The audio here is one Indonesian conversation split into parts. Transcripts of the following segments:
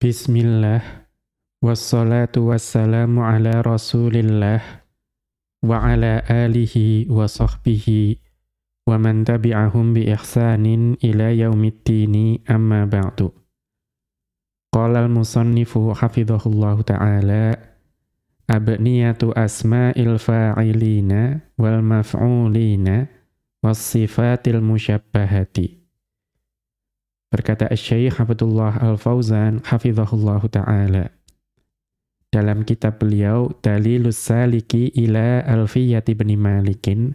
Bismillah Wassalatu wassalamu ala rasulillah Wa ala alihi wa sahbihi Wa man tabi'ahum bi ihsanin ila yaumiddini amma ba'du Qala al-musannifu hafidhahullahu ta'ala Abniyatu asma'il fa'ilina wal maf'ulina was sifatil musyabbahati Berkata Syekh Abdullah Al-Fauzan hafizahullahu taala. Dalam kitab beliau Dalilus Saliki ila Alfiyati bin Malikin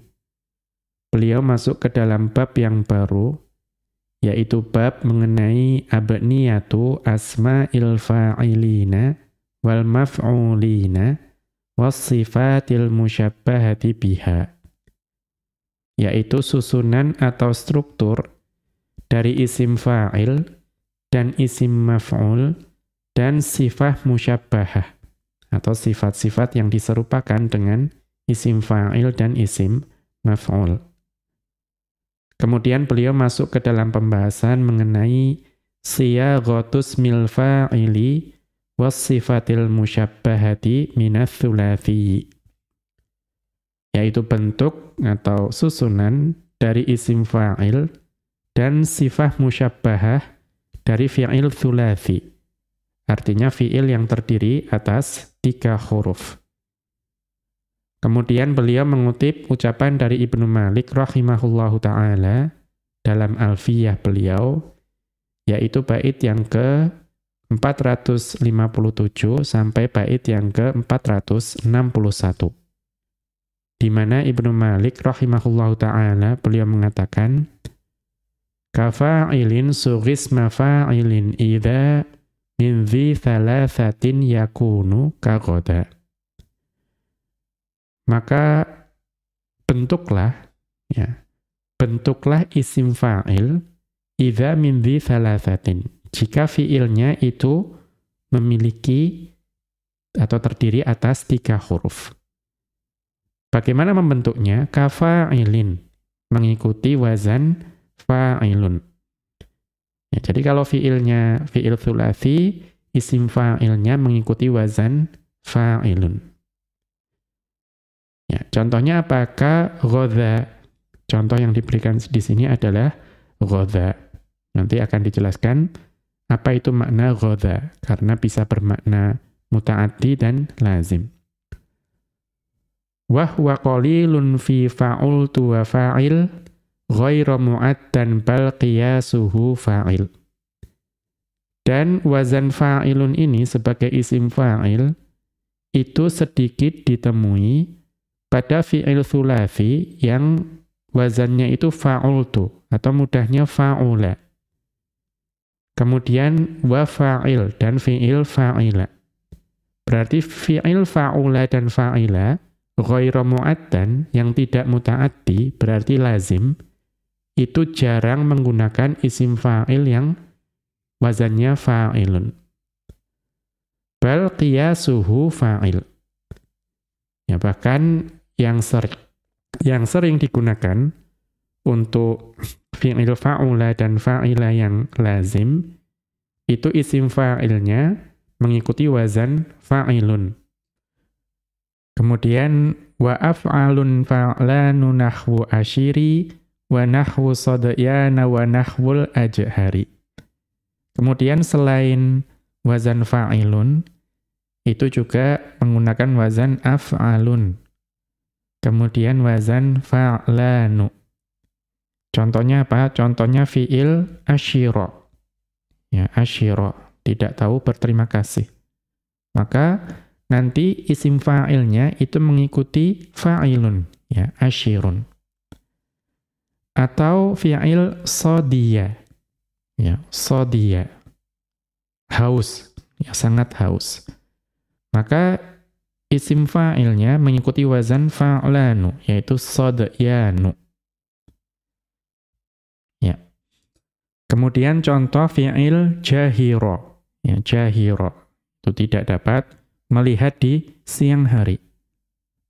beliau masuk ke dalam bab yang baru yaitu bab mengenai abniyatu asma'il fa'ilina wal maf'ulina was sifatil musyabbahati biha yaitu susunan atau struktur dari isim fa'il dan isim maf'ul dan sifat musyabbahah atau sifat-sifat yang diserupakan dengan isim fa'il dan isim maf'ul. Kemudian beliau masuk ke dalam pembahasan mengenai siyaghatus mil fa'ili was sifatil musyabbahati thulathi yaitu bentuk atau susunan dari isim fa'il dan sifat musyabbahah dari fi'il thulathi. Artinya fi'il yang terdiri atas tiga huruf. Kemudian beliau mengutip ucapan dari Ibnu Malik rahimahullahu ta'ala dalam alfiyah beliau, yaitu bait yang ke 457 sampai bait yang ke 461. Di mana Ibnu Malik rahimahullahu ta'ala beliau mengatakan, Kafa'ilin sughis mafa'ilin idha min dhi thalathatin yakunu kagoda. Maka bentuklah ya, bentuklah isim fa'il idha min dhi thalathatin. Jika fi'ilnya itu memiliki atau terdiri atas tiga huruf. Bagaimana membentuknya? Kafa'ilin mengikuti wazan fa'ilun. Ya, jadi kalau fi'ilnya fi'il thulathi, isim fa'ilnya mengikuti wazan fa'ilun. Ya, contohnya apakah ghodha? Contoh yang diberikan di sini adalah ghodha. Nanti akan dijelaskan apa itu makna ghodha, karena bisa bermakna muta'addi dan lazim. Wahwa qalilun fi fa'ultu wa fa'il ghairu mu'addan bal qiyasuhu fa'il. Dan wazan fa'ilun ini sebagai isim fa'il itu sedikit ditemui pada fi'il thulathi yang wazannya itu fa'ultu atau mudahnya fa'ula. Kemudian wa fa'il dan fi'il fa'ila. Berarti fi'il fa'ula dan fa'ila ghairu mu'addan yang tidak muta'addi berarti lazim itu jarang menggunakan isim fa'il yang wazannya fa'ilun. Bal qiyasuhu fa'il. Ya, bahkan yang sering yang sering digunakan untuk fi'il fa'ula dan fa'ila yang lazim itu isim fa'ilnya mengikuti wazan fa'ilun. Kemudian wa af'alun fa'lanu nahwu ashiri wa nahwu sadayana wa nahwul ajhari. Kemudian selain wazan fa'ilun, itu juga menggunakan wazan af'alun. Kemudian wazan fa'lanu. Contohnya apa? Contohnya fi'il asyiro. Ya. Tidak tahu berterima kasih. Maka nanti isim fa'ilnya itu mengikuti fa'ilun. Ya, asyirun atau fi'il sodiya. Ya, sodiya. Haus, ya sangat haus. Maka isim fa'ilnya mengikuti wazan fa'lanu, yaitu sodyanu. Ya. Kemudian contoh fi'il jahiro. Ya, jahiro. Itu tidak dapat melihat di siang hari.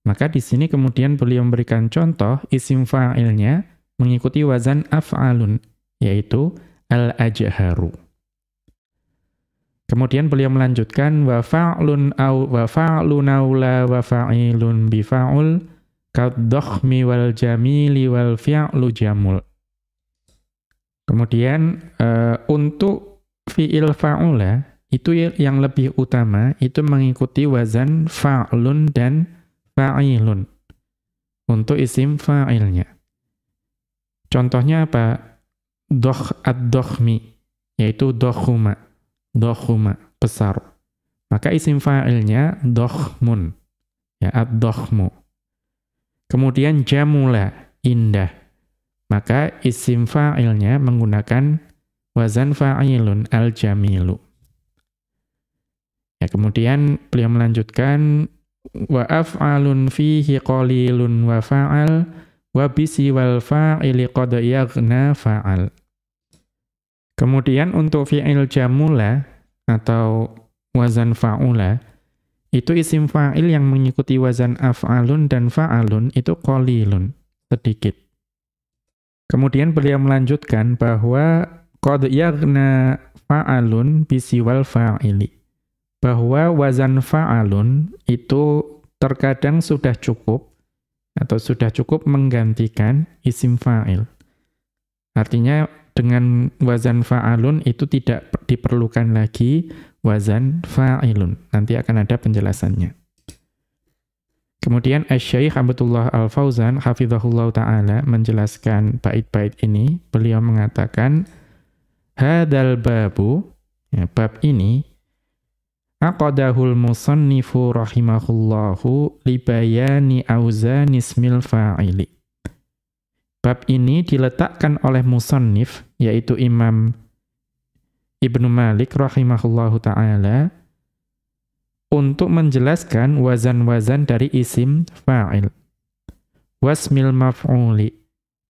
Maka di sini kemudian beliau memberikan contoh isim fa'ilnya mengikuti wazan af'alun, yaitu al-ajharu. Kemudian beliau melanjutkan wa fa'lun au wa fa'lun aula wa fa'ilun bi fa'ul kadhakhmi wal jamili wal fi'lu jamul. Kemudian uh, untuk fi'il fa'ula itu yang lebih utama itu mengikuti wazan fa'lun dan fa'ilun untuk isim fa'ilnya. Contohnya apa? Doh ad-dohmi, yaitu dohuma dohuma, besar. Maka isim fa'ilnya dohmun, ya, ad-dohmu. Kemudian jamula, indah. Maka isim fa'ilnya menggunakan wazan fa'ilun al-jamilu. Ya, kemudian beliau melanjutkan wa af'alun fihi qalilun wa fa'al wa bisi wal fa'ili fa'al. Kemudian untuk fi'il jamula atau wazan fa'ula, itu isim fa'il yang mengikuti wazan af'alun dan fa'alun itu qalilun, sedikit. Kemudian beliau melanjutkan bahwa qad yaghna fa'alun bisiwal fa'ili. Bahwa wazan fa'alun itu terkadang sudah cukup atau sudah cukup menggantikan isim fa'il. Artinya dengan wazan fa'alun itu tidak diperlukan lagi wazan fa'ilun. Nanti akan ada penjelasannya. Kemudian Asy-Syaikh Abdullah Al-Fauzan hafizahullah taala menjelaskan bait-bait ini, beliau mengatakan hadal babu ya, bab ini aqadahul musannifu rahimahullahu libayani auzanismil fa'ili Bab ini diletakkan oleh musannif, yaitu Imam Ibnu Malik rahimahullahu ta'ala, untuk menjelaskan wazan-wazan dari isim fa'il. Wasmil maf'uli,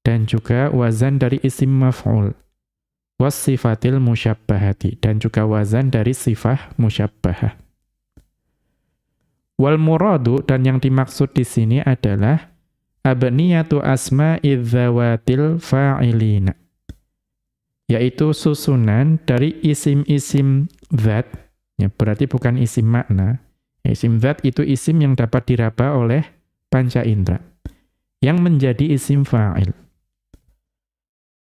dan juga wazan dari isim maf'ul. Wasifatil musyabbahati, dan juga wazan dari sifah musyabbahah. Wal muradu, dan yang dimaksud di sini adalah abniyatu asma'i dzawatil fa'ilina yaitu susunan dari isim-isim zat ya berarti bukan isim makna isim zat itu isim yang dapat diraba oleh panca indera yang menjadi isim fa'il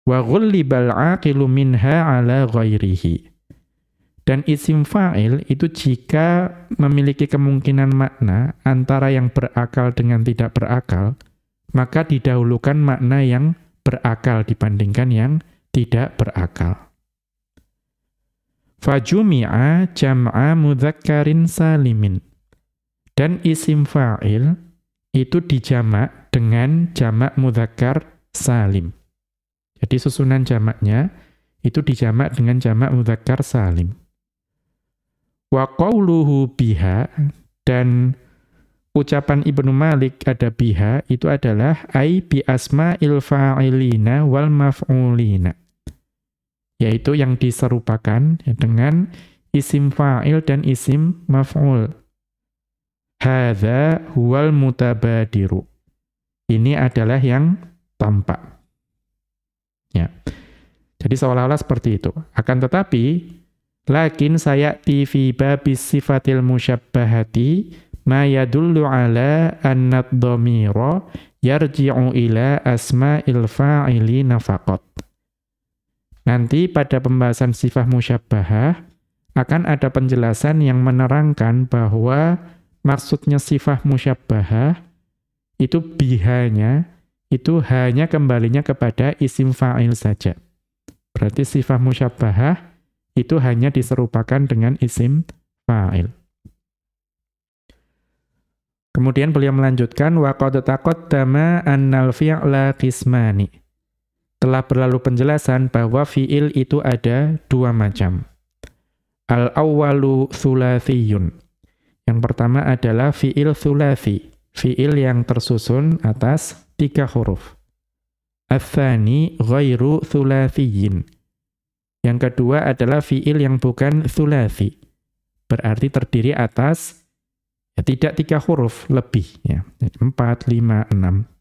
wa ghullibal aqilu minha ala ghairihi dan isim fa'il itu jika memiliki kemungkinan makna antara yang berakal dengan tidak berakal maka didahulukan makna yang berakal dibandingkan yang tidak berakal. Fajumi'a jam'a mudhakkarin salimin. Dan isim fa'il itu dijamak dengan jamak mudhakkar salim. Jadi susunan jamaknya itu dijamak dengan jamak mudhakkar salim. Wa qawluhu biha dan ucapan Ibnu Malik ada biha itu adalah ai bi asma'il fa'ilina wal maf'ulina. Yaitu yang diserupakan dengan isim fa'il dan isim maf'ul. Hadza huwal mutabadiru. Ini adalah yang tampak. Ya. Jadi seolah-olah seperti itu. Akan tetapi, lakin saya fi babis sifatil musyabbahati ma yadullu ala annad dhamira yarji'u ila asma'il fa'ili nafaqat. Nanti pada pembahasan sifat musyabbahah akan ada penjelasan yang menerangkan bahwa maksudnya sifat musyabbahah itu bihanya itu hanya kembalinya kepada isim fa'il saja. Berarti sifat musyabbahah itu hanya diserupakan dengan isim fa'il. Kemudian beliau melanjutkan wa qad taqaddama annal fi'la qismani. Telah berlalu penjelasan bahwa fi'il itu ada dua macam. Al-awwalu thulathiyun. Yang pertama adalah fi'il thulathi, fi'il yang tersusun atas tiga huruf. Athani ghairu thulathiyin. Yang kedua adalah fi'il yang bukan thulathi, berarti terdiri atas Ya, tidak tiga huruf, lebih. Ya. Empat, lima, enam.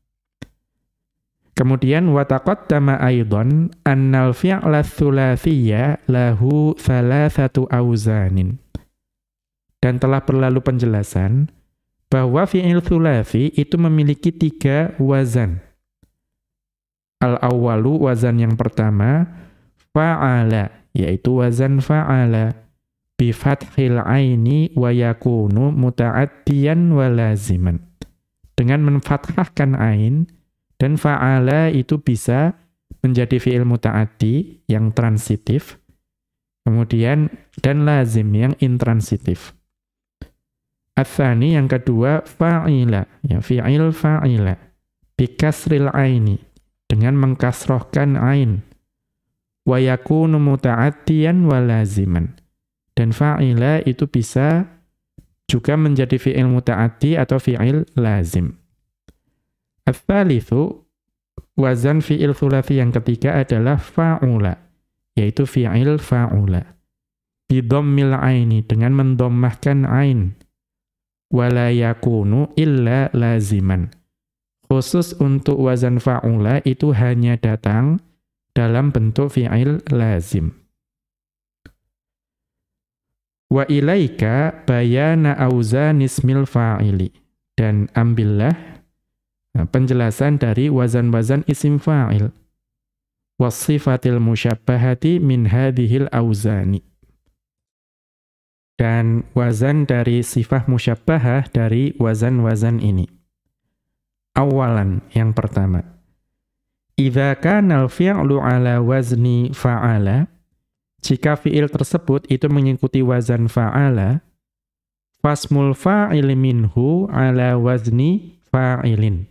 Kemudian wataqaddama aidon annal fi'la tsulatsiyya lahu thalathatu auzanin. Dan telah berlalu penjelasan bahwa fi'il tsulatsi itu memiliki tiga wazan. Al-awwalu wazan yang pertama fa'ala yaitu wazan fa'ala bi fathil aini wa yakunu muta'addiyan wa laziman. Dengan menfathahkan ain dan fa'ala itu bisa menjadi fi'il muta'addi yang transitif, kemudian dan lazim yang intransitif. Athani yang kedua fa'ila, ya fi'il fa'ila bikasril aini dengan mengkasrohkan ain wa yakunu muta'addiyan wa laziman. Dan fa'ila itu bisa juga menjadi fi'il muta'addi atau fi'il lazim. Al-thalithu, wazan fi'il thulathi yang ketiga adalah fa'ula, yaitu fi'il fa'ula. Bidommil aini, dengan mendommahkan ain. Wala yakunu illa laziman. Khusus untuk wazan fa'ula itu hanya datang dalam bentuk fi'il lazim. Wa ilaika bayana auzanismil fa'ili. Dan ambillah Nah, penjelasan dari wazan-wazan isim fa'il. Wasifatil musyabbahati min hadhil auzani. Dan wazan dari sifat musyabbahah dari wazan-wazan ini. Awalan, yang pertama. Idza kana al-fi'lu ala wazni fa'ala, jika fi'il tersebut itu mengikuti wazan fa'ala, fasmul fa'il minhu ala wazni fa'ilin.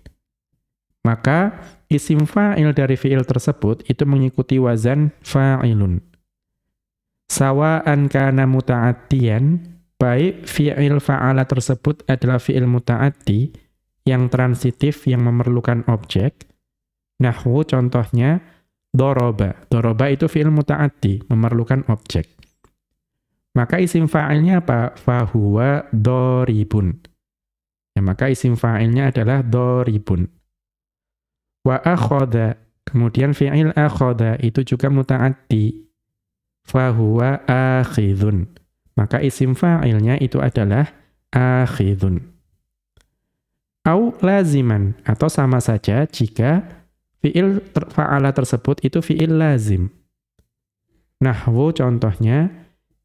Maka isim fa'il dari fi'il tersebut itu mengikuti wazan fa'ilun. Sawa'an kana muta'attiyan, baik fi'il fa'ala tersebut adalah fi'il muta'atti yang transitif yang memerlukan objek. Nahwu contohnya doroba. Doroba itu fi'il muta'atti, memerlukan objek. Maka isim fa'ilnya apa? Fahuwa doribun. Ya, maka isim fa'ilnya adalah doribun. Wa akhoda. Kemudian fi'il akhoda itu juga muta'addi. Fahuwa akhidun. Maka isim fa'ilnya itu adalah akhidun. Au laziman. Atau sama saja jika fi'il fa'ala tersebut itu fi'il lazim. Nahwu contohnya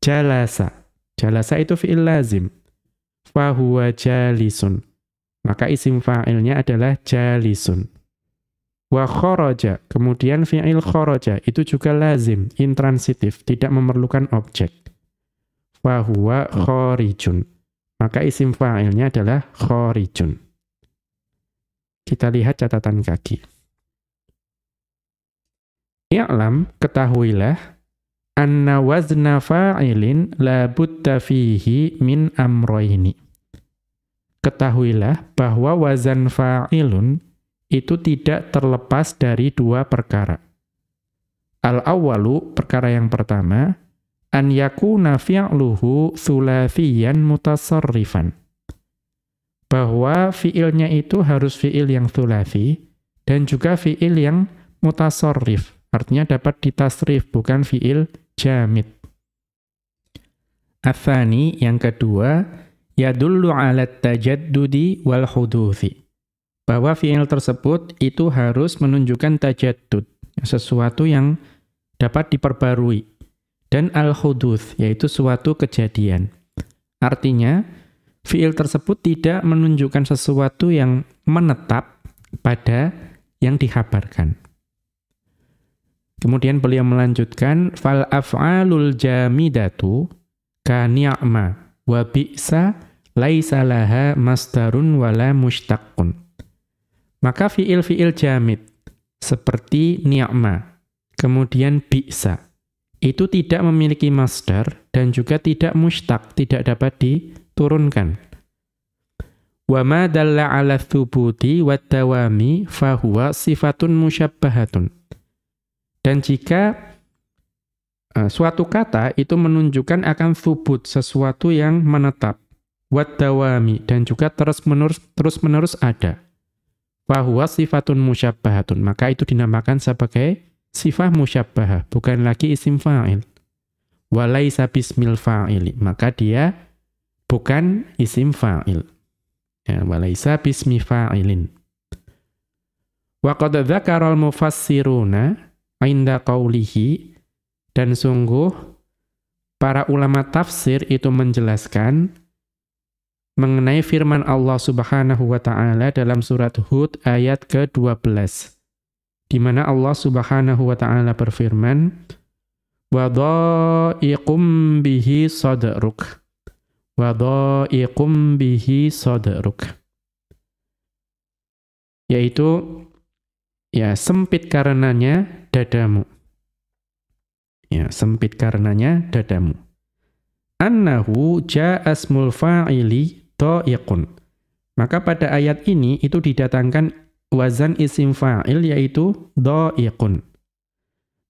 jalasa. Jalasa itu fi'il lazim. Fahuwa jalisun. Maka isim fa'ilnya adalah jalisun. Wa kharaja, kemudian fi'il kharaja itu juga lazim, intransitif, tidak memerlukan objek. Wa huwa kharijun. Maka isim fa'ilnya adalah kharijun. Kita lihat catatan kaki. I'lam, ketahuilah, anna wazna fa'ilin la butta fihi min amroini. Ketahuilah bahwa wazan fa'ilun itu tidak terlepas dari dua perkara. Al-awwalu, perkara yang pertama, an yakuna fi'luhu thulathiyan mutasarrifan. Bahwa fi'ilnya itu harus fi'il yang thulathi dan juga fi'il yang mutasarrif. Artinya dapat ditasrif, bukan fi'il jamid. Athani, yang kedua, yadullu ala tajaddudi wal huduthi bahwa fi'il tersebut itu harus menunjukkan tajaddud, sesuatu yang dapat diperbarui. Dan al-huduth, yaitu suatu kejadian. Artinya, fi'il tersebut tidak menunjukkan sesuatu yang menetap pada yang dikhabarkan. Kemudian beliau melanjutkan, fal af'alul jamidatu ka ni'ma wa bi'sa laisa masdarun wala mushtaqun. Maka fiil-fiil jamid seperti ni'ma, kemudian bi'sa, itu tidak memiliki masdar dan juga tidak mustaq, tidak dapat diturunkan. Wa ma dalla 'ala thubuti wa fahuwa sifatun musyabbahatun. Dan jika uh, suatu kata itu menunjukkan akan thubut, sesuatu yang menetap, wa tawami dan juga terus-menerus terus-menerus ada Fahuwa sifatun musyabbahatun. Maka itu dinamakan sebagai sifat musyabbahah, bukan lagi isim fa'il. Walaisa bismil fa'ili. Maka dia bukan isim fa'il. Ya, bismi fa'ilin. Wa qad dzakara al-mufassiruna 'inda qawlihi dan sungguh para ulama tafsir itu menjelaskan mengenai firman Allah Subhanahu wa taala dalam surat Hud ayat ke-12 di mana Allah Subhanahu wa taala berfirman wa dha'iqum bihi sadruk wa dha'iqum bihi sadruk yaitu ya sempit karenanya dadamu. Ya, sempit karenanya dadamu. Annahu ja'asmul fa'ili dha'iqun. Maka pada ayat ini itu didatangkan wazan isim fa'il yaitu dha'iqun.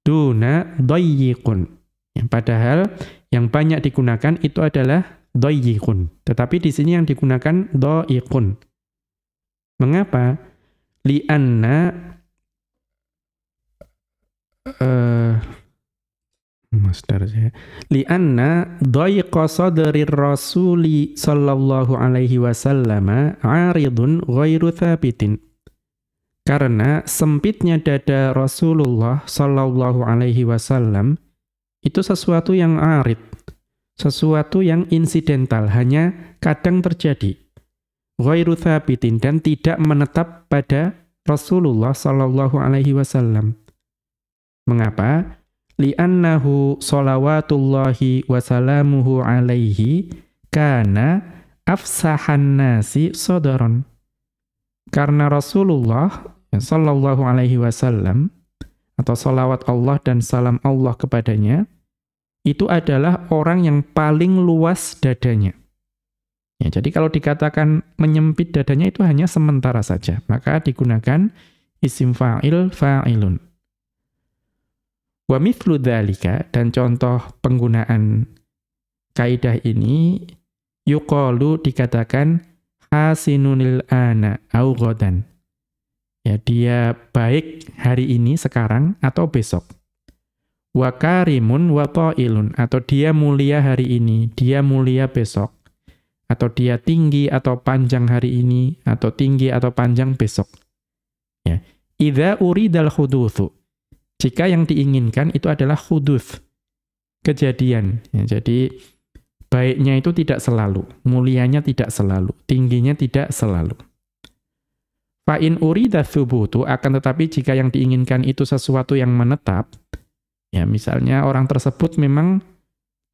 Duna dhayyiqun. Ya, padahal yang banyak digunakan itu adalah dhayyiqun. Tetapi di sini yang digunakan dha'iqun. Mengapa? Lianna uh, Masdar saya. Lianna dhayqa sadri rasuli sallallahu alaihi wasallam aridun ghairu thabitin. Karena sempitnya dada Rasulullah sallallahu alaihi wasallam itu sesuatu yang arid, sesuatu yang insidental, hanya kadang terjadi. Ghairu thabitin dan tidak menetap pada Rasulullah sallallahu alaihi wasallam. Mengapa? Li'annahu salawatullahi wa salamuhu alaihi kana afsahan nasi sodaron. Karena Rasulullah sallallahu alaihi wasallam atau salawat Allah dan salam Allah kepadanya itu adalah orang yang paling luas dadanya. Ya, jadi kalau dikatakan menyempit dadanya itu hanya sementara saja, maka digunakan isim fa'il fa'ilun. Wa mithlu dhalika, dan contoh penggunaan kaidah ini, yuqalu dikatakan hasinunil ana au ghadan. Ya, dia baik hari ini, sekarang, atau besok. Wa karimun wa ta'ilun, atau dia mulia hari ini, dia mulia besok. Atau dia tinggi atau panjang hari ini, atau tinggi atau panjang besok. Ya. Idza uridal khuduthu, jika yang diinginkan itu adalah khuduf, kejadian. Ya, jadi baiknya itu tidak selalu, mulianya tidak selalu, tingginya tidak selalu. Fa'in urida thubutu, akan tetapi jika yang diinginkan itu sesuatu yang menetap, ya misalnya orang tersebut memang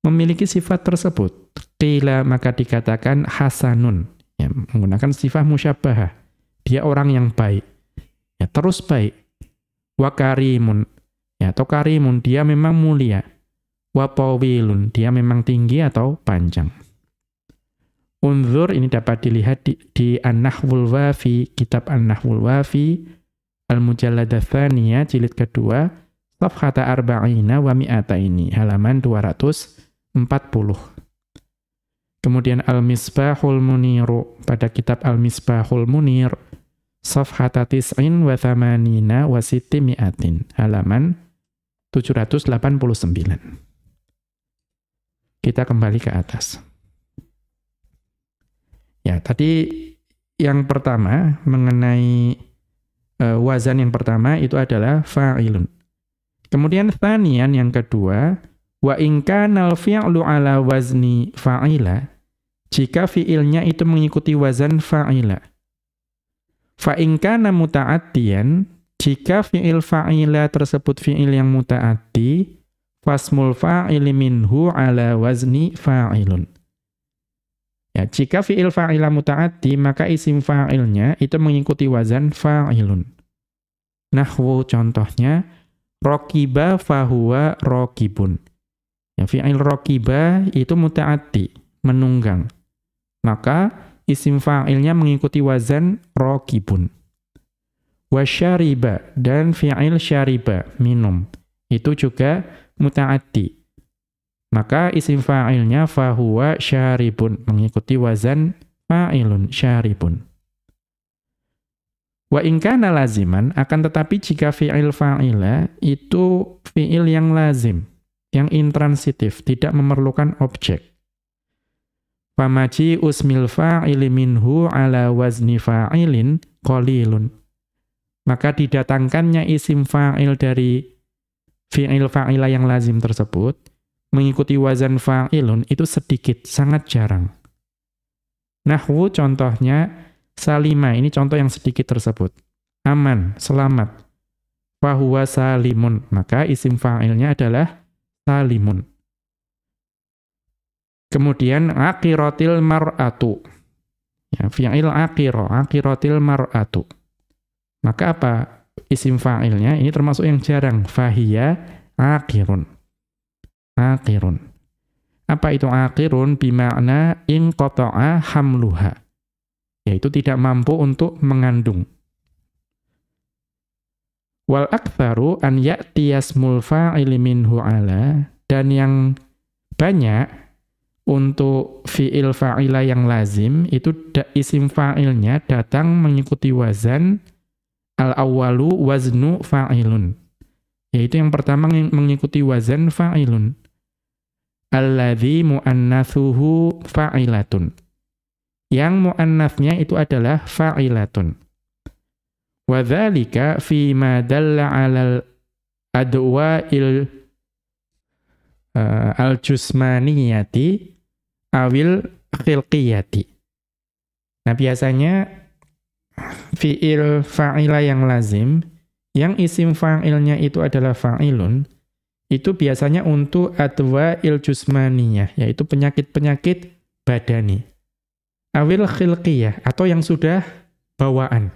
memiliki sifat tersebut, qila maka dikatakan hasanun, ya, menggunakan sifat musyabahah. Dia orang yang baik, ya terus baik. Wa karimun, Ya, atau karimun, dia memang mulia. Wa tawilun, dia memang tinggi atau panjang. Unzur ini dapat dilihat di, di An-Nahwul Wafi, kitab An-Nahwul Wafi, Al-Mujalladah Thaniyah, jilid kedua, Safhata Arba'ina wa Mi'ataini, halaman 240. Kemudian Al-Misbahul Muniru, pada kitab Al-Misbahul Munir, Safhata Tis'in wa Thamanina wa Siti Mi'atin, halaman 789. Kita kembali ke atas. Ya, tadi yang pertama mengenai uh, wazan yang pertama itu adalah fa'ilun. Kemudian thanian yang kedua, wa in fi'lu ala wazni fa'ila, jika fi'ilnya itu mengikuti wazan fa'ila. Fa in kana jika fi'il fa'ila tersebut fi'il yang muta'ati, fasmul fa'ili minhu ala wazni fa'ilun. Ya, jika fi'il fa'ila muta'ati, maka isim fa'ilnya itu mengikuti wazan fa'ilun. Nahwu contohnya, rokiba fahuwa rokibun. Ya, fi'il rokiba itu muta'ati, menunggang. Maka isim fa'ilnya mengikuti wazan rokibun wasyariba dan fi'il syariba minum itu juga mutaaddi maka isim fa'ilnya fahuwa syaribun mengikuti wazan fa'ilun syaribun Wa ingkana laziman, akan tetapi jika fi'il fa'ila itu fi'il yang lazim, yang intransitif, tidak memerlukan objek. Famaji usmil fa'ili minhu ala wazni fa'ilin qalilun. Maka didatangkannya isim fa'il dari fi'il fa'ila yang lazim tersebut, mengikuti wazan fa'ilun itu sedikit, sangat jarang. Nahwu contohnya salima, ini contoh yang sedikit tersebut. Aman, selamat. Fahuwa salimun, maka isim fa'ilnya adalah salimun. Kemudian akiratil mar'atu. Ya, fi'il akiro, akiratil mar'atu. Maka apa isim fa'ilnya? Ini termasuk yang jarang. Fahiyya akirun akirun. Apa itu akirun? Bima'na inqata'a hamluha. Yaitu tidak mampu untuk mengandung. Wal aktharu an ya'tiyasmul fa'ili minhu ala. Dan yang banyak untuk fi'il fa'ila yang lazim, itu isim fa'ilnya datang mengikuti wazan al-awwalu waznu fa'ilun. Yaitu yang pertama mengikuti wazan fa'ilun alladzi muannatsuhu fa'ilatun. Yang muannafnya itu adalah fa'ilatun. Wa dzalika fi ma dalla 'alal adwa'il uh, al-jusmaniyati awil khilqiyati. Nah, biasanya fi'il fa'ila yang lazim yang isim fa'ilnya itu adalah fa'ilun itu biasanya untuk adwa iljusmaniyah, yaitu penyakit-penyakit badani. Awil khilqiyah, atau yang sudah bawaan.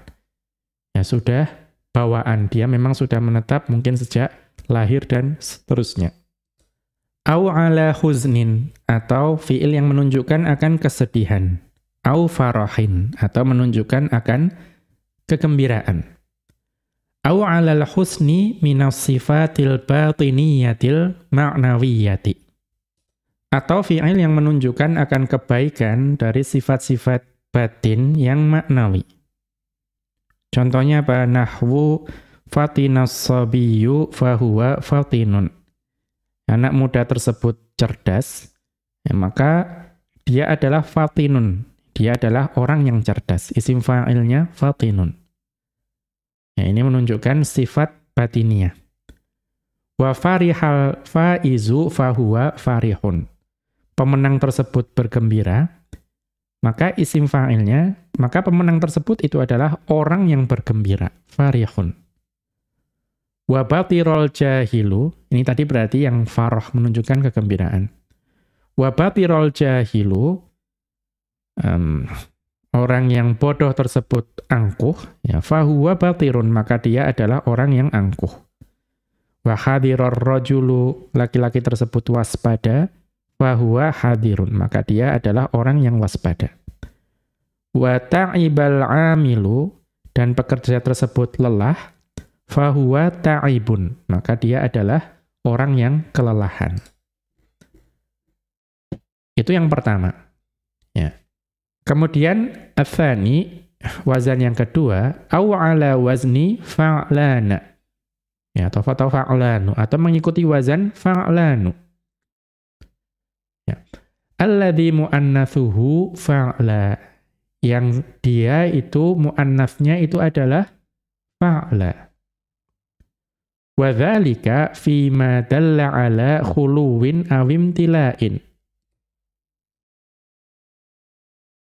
Ya sudah bawaan, dia memang sudah menetap mungkin sejak lahir dan seterusnya. Au ala huznin, atau fi'il yang menunjukkan akan kesedihan. Au farahin, atau menunjukkan akan kegembiraan. Au 'alal husni minas sifatil batiniyatil ma'nawiyati. Atau fi'il yang menunjukkan akan kebaikan dari sifat-sifat batin yang maknawi. Contohnya apa? Nahwu fatinas sabiyyu fahuwa fatinun. Anak muda tersebut cerdas, ya maka dia adalah fatinun. Dia adalah orang yang cerdas. Isim fa'ilnya fatinun. Ya, ini menunjukkan sifat batiniah. Wa farihal faizu fahuwa farihun. Pemenang tersebut bergembira, maka isim fa'ilnya, maka pemenang tersebut itu adalah orang yang bergembira, farihun. Wa batirol jahilu, ini tadi berarti yang faroh menunjukkan kegembiraan. Wa batirol jahilu, um, orang yang bodoh tersebut angkuh, ya fahuwa batirun, maka dia adalah orang yang angkuh. Wa hadiror rojulu, laki-laki tersebut waspada, fahuwa hadirun, maka dia adalah orang yang waspada. Wa ta'ibal amilu, dan pekerja tersebut lelah, fahuwa ta'ibun, maka dia adalah orang yang kelelahan. Itu yang pertama. Kemudian atsani wazan yang kedua au ala wazni fa'lana. Ya, atau atau fa'lanu atau mengikuti wazan fa'lanu. Ya. Alladhi muannatsuhu fa'la. Yang dia itu muannafnya itu adalah fa'la. Wa dzalika fi ma dalla ala khuluwin awim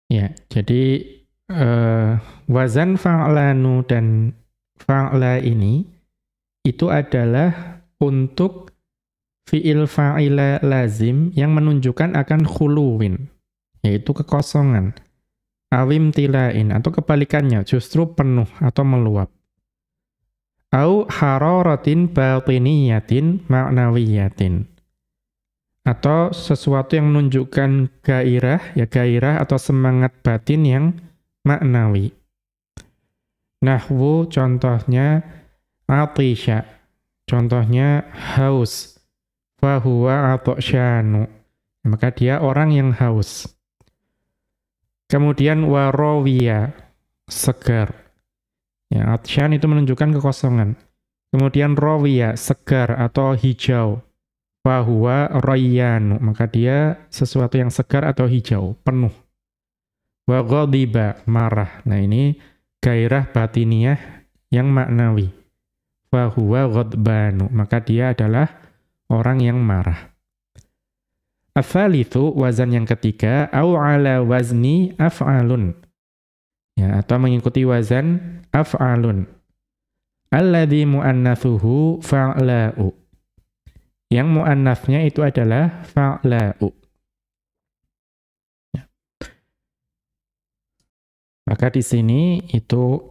Ya, jadi uh, wazan fa'lanu dan fa'la ini itu adalah untuk fi'il fa'ila lazim yang menunjukkan akan khuluwin, yaitu kekosongan. Awim tilain, atau kebalikannya, justru penuh atau meluap. Au hararatin batiniyatin ma'nawiyatin atau sesuatu yang menunjukkan gairah, ya gairah atau semangat batin yang maknawi. Nahwu contohnya atisha, contohnya haus, fahuwa atokshanu, maka dia orang yang haus. Kemudian warowiya, segar. Ya, atsyan itu menunjukkan kekosongan. Kemudian rawiya, segar atau hijau. Fahuwa rayyanu, maka dia sesuatu yang segar atau hijau, penuh. Wa ghadiba, marah. Nah ini gairah batiniyah yang maknawi. Fahuwa ghadbanu, maka dia adalah orang yang marah. Afalithu, wazan yang ketiga, au ala wazni af'alun. Ya, atau mengikuti wazan af'alun. Alladhi mu'annathuhu fa'la'u. Yang mu'annafnya itu adalah fa'la'u. Ya. Maka di sini itu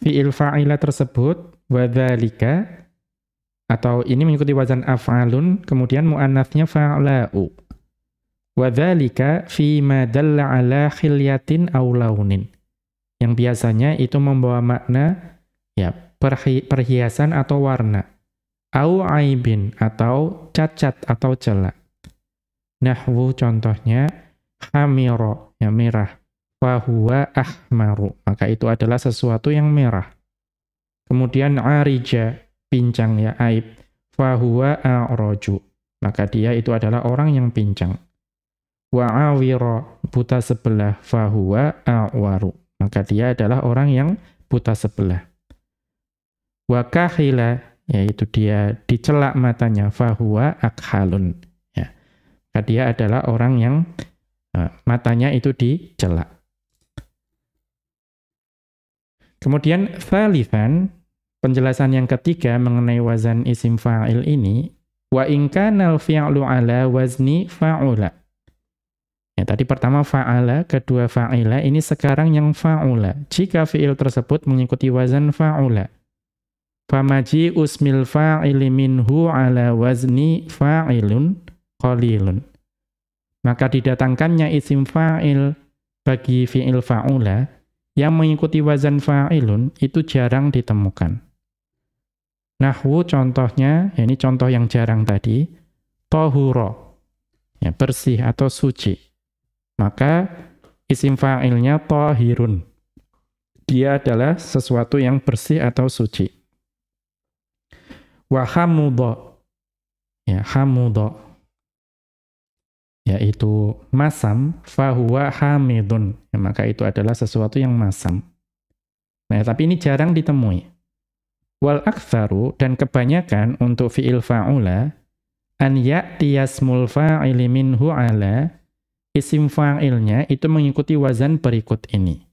fi'il fa'ila tersebut wadzalika atau ini mengikuti wazan af'alun kemudian mu'annafnya fa'la'u. Wadzalika fi dalla ala khilyatin aw. Yang biasanya itu membawa makna ya perhiasan atau warna au aibin atau cacat atau celak. Nahwu contohnya hamiro yang merah. Fahuwa ahmaru. Maka itu adalah sesuatu yang merah. Kemudian arija, pincang ya aib. Fahuwa a'roju. Maka dia itu adalah orang yang pincang. Wa awiro, buta sebelah. Fahuwa a'waru. Maka dia adalah orang yang buta sebelah. Wa kahila, yaitu dia dicelak matanya fahuwa akhalun ya dia adalah orang yang uh, matanya itu dicelak kemudian thalithan penjelasan yang ketiga mengenai wazan isim fa'il ini wa in kanal fi'lu ala wazni fa'ula Ya, tadi pertama fa'ala, kedua fa'ila, ini sekarang yang fa'ula. Jika fi'il tersebut mengikuti wazan fa'ula. Famaji usmil fa'ili minhu ala wazni fa'ilun qalilun. Maka didatangkannya isim fa'il bagi fi'il fa'ula yang mengikuti wazan fa'ilun itu jarang ditemukan. Nahwu contohnya, ya ini contoh yang jarang tadi, tohuro, ya, bersih atau suci. Maka isim fa'ilnya tohirun. Dia adalah sesuatu yang bersih atau suci wa hamudha ya hamudha yaitu masam fahuwa hamidun. Ya, maka itu adalah sesuatu yang masam. Nah tapi ini jarang ditemui. Wal aktsaru dan kebanyakan untuk fiil fa'ula an ya'tiyasmul fa'ili minhu ala isim fa'ilnya itu mengikuti wazan berikut ini.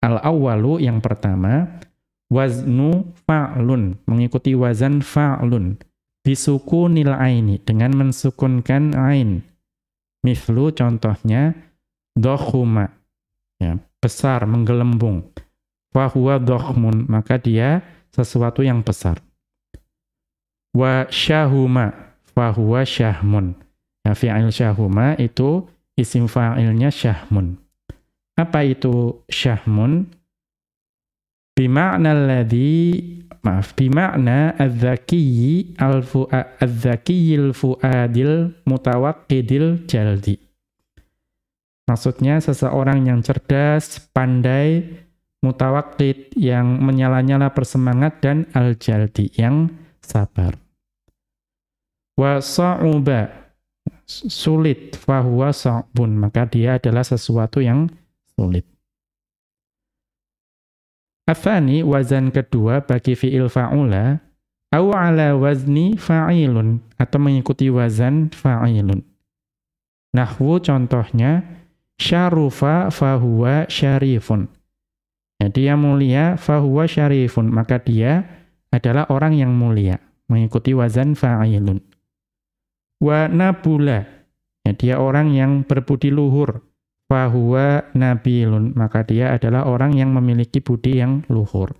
Al awwalu yang pertama waznu fa'lun, mengikuti wazan fa'lun, bisukunil aini, dengan mensukunkan ain. Mithlu contohnya, dohuma, ya, besar, menggelembung. Fahuwa dohmun, maka dia sesuatu yang besar. Wa syahuma, fahuwa syahmun. Ya, fi'il syahuma itu isim fa'ilnya syahmun. Apa itu syahmun? Bima'na alladhi maaf bima'na adz-zakiyyi al-zakiyyil fuadil mutawaqqidil jaldi. Maksudnya seseorang yang cerdas pandai mutawaqqid yang menyala-nyala bersemangat dan al-jaldi yang sabar. Wa sa'uba sulit fahuwa sa'bun maka dia adalah sesuatu yang sulit Afani wazan kedua bagi fi'il fa'ula au ala wazni fa'ilun atau mengikuti wazan fa'ilun. Nahwu contohnya syarufa fahuwa syarifun. Ya, dia mulia fahuwa syarifun, maka dia adalah orang yang mulia, mengikuti wazan fa'ilun. Wa nabula, ya, dia orang yang berbudi luhur, fahuwa nabilun maka dia adalah orang yang memiliki budi yang luhur.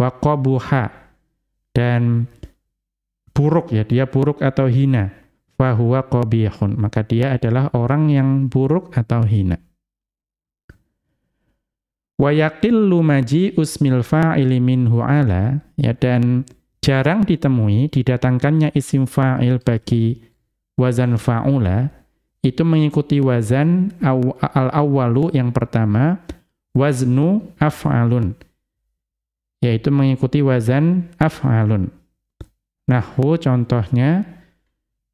Wa qabuha dan buruk ya dia buruk atau hina. Fahuwa qabihun maka dia adalah orang yang buruk atau hina. Wa yaqillu maji usmil fa'ili minhu ala ya dan jarang ditemui didatangkannya isim fa'il bagi wazan fa'ula itu mengikuti wazan al-awwalu yang pertama waznu af'alun yaitu mengikuti wazan af'alun. Nahwu contohnya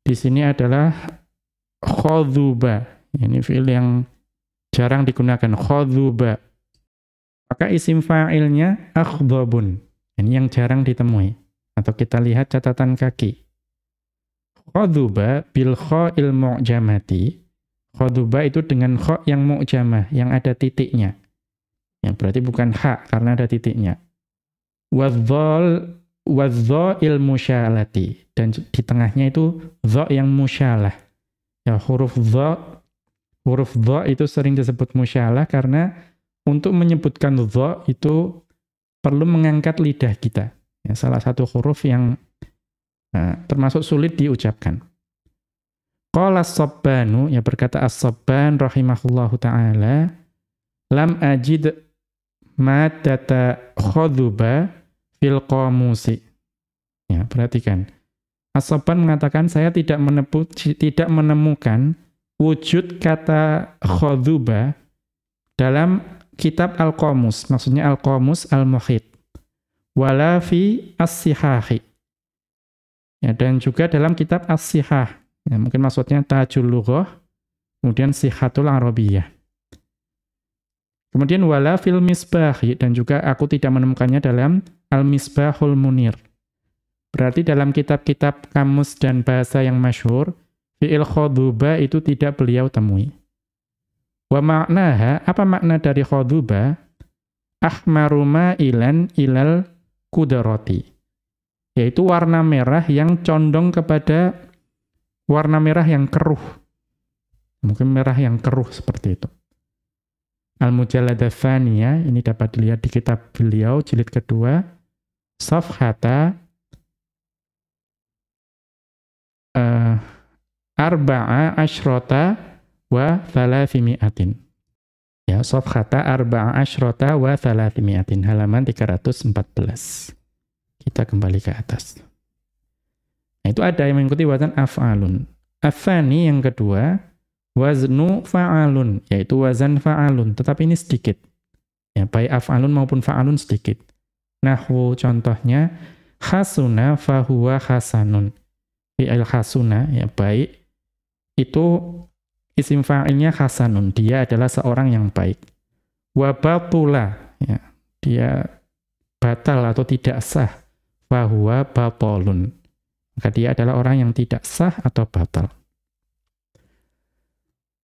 di sini adalah khodhuba. Ini fi'il yang jarang digunakan khodhuba. Maka isim fa'ilnya akhdhabun. Ini yang jarang ditemui. Atau kita lihat catatan kaki. Khodhuba bil kha'il mu'jamati. Khodhuba itu dengan kho yang mu'jamah, yang ada titiknya. Ya, berarti bukan hak karena ada titiknya. Wadzol il musyalati dan di tengahnya itu dha yang musyalah. Ya huruf dha huruf dha itu sering disebut musyalah karena untuk menyebutkan dha itu perlu mengangkat lidah kita. Ya, salah satu huruf yang uh, termasuk sulit diucapkan. Qala as-sabbanu ya berkata as-sabban rahimahullahu taala lam ajid madata khodhuba fil qamusi. Ya, perhatikan. Asoban mengatakan saya tidak menepu, tidak menemukan wujud kata khodhuba dalam kitab Al-Qamus, maksudnya Al-Qamus Al-Muhit. Wala fi as-sihahi. Ya, dan juga dalam kitab As-Sihah. Ya, mungkin maksudnya Tajul Lughah, kemudian Sihatul Arabiyah. Kemudian wala fil misbahi dan juga aku tidak menemukannya dalam Al-Misbahul Munir. Berarti dalam kitab-kitab kamus dan bahasa yang masyhur, fi'il khoduba itu tidak beliau temui. Wa maknaha, apa makna dari khoduba? Ahmaruma ilan ilal kudaroti. Yaitu warna merah yang condong kepada warna merah yang keruh. Mungkin merah yang keruh seperti itu. Al-Mujallada Thaniya, ini dapat dilihat di kitab beliau, jilid kedua, Safhata uh, Arba'a Ashrota wa Thalathimi'atin. Ya, Safhata Arba'a Ashrota wa Thalathimi'atin, halaman 314. Kita kembali ke atas. Nah, itu ada yang mengikuti wazan af'alun. Afani yang kedua, waznu fa'alun, yaitu wazan fa'alun, tetapi ini sedikit. Ya, baik af'alun maupun fa'alun sedikit. Nahwu contohnya, hasuna fahuwa hasanun. Fi'il hasuna, ya baik, itu isim fa'ilnya hasanun, dia adalah seorang yang baik. Wabatula, ya, dia batal atau tidak sah, fahuwa batolun. Maka dia adalah orang yang tidak sah atau batal.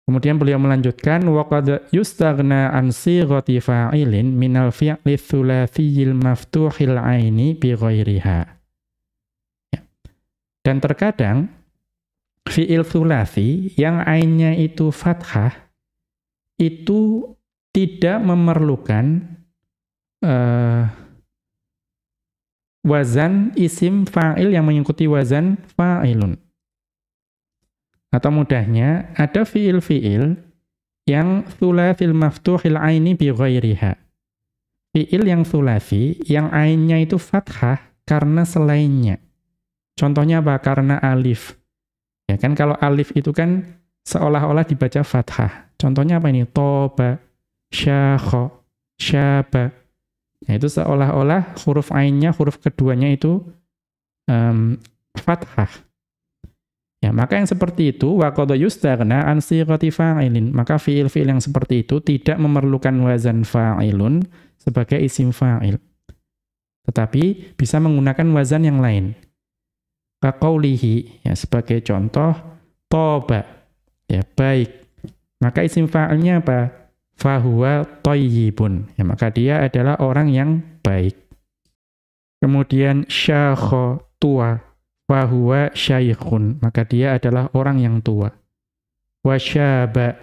Kemudian beliau melanjutkan waqad yustaghna an sighati fa'ilin minal fi'li tsulatsiyil maftuhil aini bi ghairiha. Ya. Dan terkadang fi'il tsulatsi yang ainnya itu fathah itu tidak memerlukan uh, wazan isim fa'il yang mengikuti wazan fa'ilun. Atau mudahnya, ada fiil-fiil yang thulathil maftuhil aini bi ghairiha. Fiil yang thulathi, yang ainnya itu fathah karena selainnya. Contohnya apa? Karena alif. Ya kan kalau alif itu kan seolah-olah dibaca fathah. Contohnya apa ini? Toba, syakho, syaba. Ya, itu seolah-olah huruf ainnya, huruf keduanya itu um, fathah. Ya, maka yang seperti itu waqad yustaghna an sighati fa'ilin. Maka fiil-fiil yang seperti itu tidak memerlukan wazan fa'ilun sebagai isim fa'il. Tetapi bisa menggunakan wazan yang lain. Kaqaulihi ya sebagai contoh toba ya baik. Maka isim fa'ilnya apa? Fahuwa thayyibun. Ya maka dia adalah orang yang baik. Kemudian syakha tua Fahuwa syaikhun, maka dia adalah orang yang tua. Wasyaba,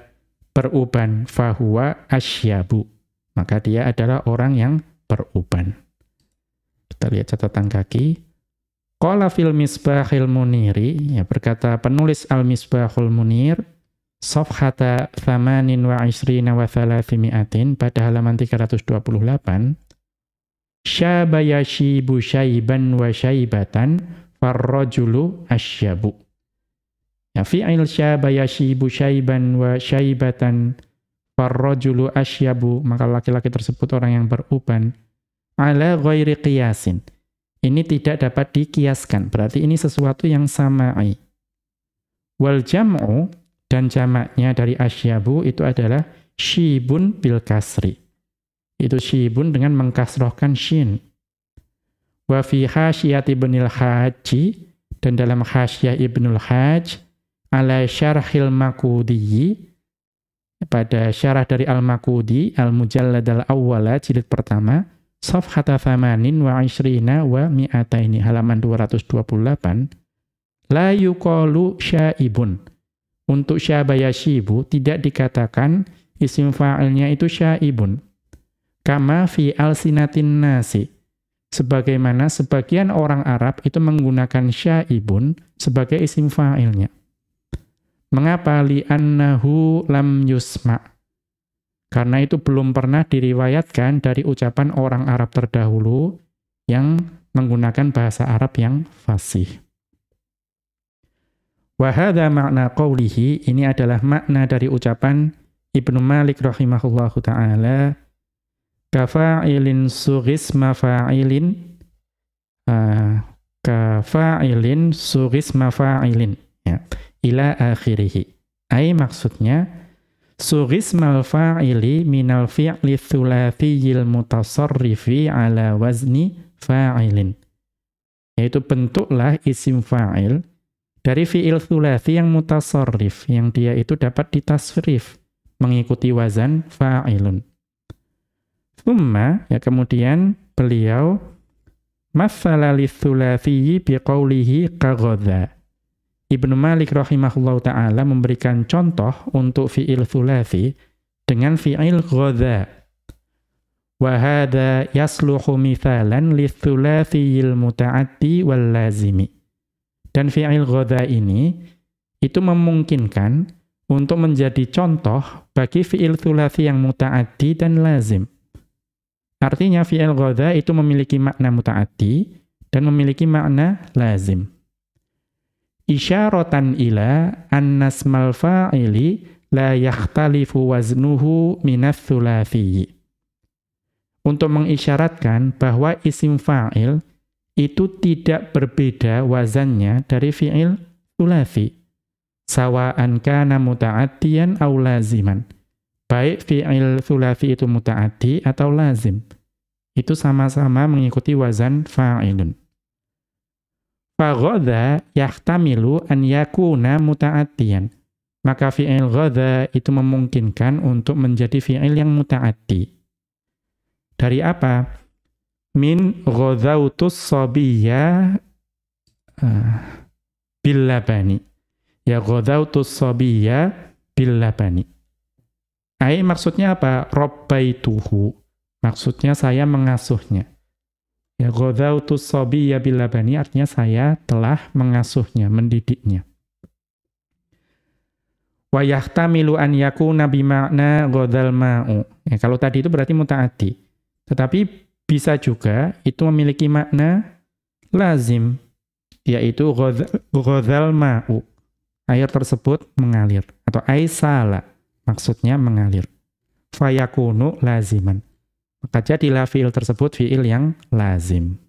beruban. Fahuwa asyabu, maka dia adalah orang yang beruban. Kita lihat catatan kaki. Qala fil misbahil muniri, ya berkata penulis al-misbahul munir, Sofhata thamanin wa isrina wa thalathimiatin pada halaman 328, Syaba yashibu syaiban wa syaibatan farrajulu asyabu. Ya fi'il syaba yashibu syaiban wa syaibatan farrajulu asyabu, maka laki-laki tersebut orang yang beruban. ala ghairi qiyasin. Ini tidak dapat dikiaskan, berarti ini sesuatu yang sama'i. Wal jam'u dan jamaknya dari asyabu itu adalah shibun bil kasri. Itu shibun dengan mengkasrohkan shin. Wa fi hasyiyat ibnil haji dan dalam hasyiyah ibnul haj ala syarhil makudiyyi pada syarah dari Al-Makudi, Al-Mujallad al-Awwala, jilid pertama, Safhata thamanin wa ishrina wa mi'ataini, halaman 228, La yuqalu syaibun. Untuk syabayashibu tidak dikatakan isim fa'ilnya itu syaibun. Kama fi al-sinatin nasi. Sebagaimana sebagian orang Arab itu menggunakan syaibun sebagai isim fa'ilnya. Mengapa li'annahu lam yusma? Karena itu belum pernah diriwayatkan dari ucapan orang Arab terdahulu yang menggunakan bahasa Arab yang fasih. Wahada makna qawlihi, ini adalah makna dari ucapan Ibnu Malik rahimahullahu ta'ala, kafa'ilin suris mafa'ilin, uh, kafa'ilin suris mafa'ilin. Ya ila akhirih. Ai maksudnya surismal fa'ili minal fi'li thulathiyil mutasarrifi ala wazni fa'ilin. Yaitu bentuklah isim fa'il dari fi'il thulathi yang mutasarrif, yang dia itu dapat ditasrif, mengikuti wazan fa'ilun. Thumma, ya kemudian beliau, Mathala lithulathiyyi biqaulihi kagodha. Ibnu Malik rahimahullah ta'ala memberikan contoh untuk fi'il thulathi dengan fi'il ghodha. Wahada yasluhu mithalan lithulathiyil muta'ati wal lazimi. Dan fi'il ghodha ini, itu memungkinkan untuk menjadi contoh bagi fi'il thulathi yang muta'ati dan lazim. Artinya fi'il ghodha itu memiliki makna muta'ati dan memiliki makna lazim isyaratan ila annasmal fa'ili la yakhtalifu waznuhu minas thulathi. Untuk mengisyaratkan bahwa isim fa'il itu tidak berbeda wazannya dari fi'il thulathi. Sawa'an kana muta'addiyan aw laziman. Baik fi'il thulathi itu muta'addi atau lazim. Itu sama-sama mengikuti wazan fa'ilun. Fagodha yahtamilu an yakuna muta'atiyan. Maka fi'il godha itu memungkinkan untuk menjadi fi'il yang muta'ati. Dari apa? Min godhautus sobiyya uh, billabani. Ya godhautus sobiyya billabani. Ai maksudnya apa? Robbaituhu. Maksudnya saya mengasuhnya. Ya ghadautus sabiyya bilabani artinya saya telah mengasuhnya, mendidiknya. Wa yahtamilu an yakuna bima'na ghadal ma'u. Ya, kalau tadi itu berarti mutaati. Tetapi bisa juga itu memiliki makna lazim yaitu ghadal ma'u. Air tersebut mengalir atau aisala maksudnya mengalir. Fayakunu laziman. Maka jadilah fi'il tersebut fi'il yang lazim.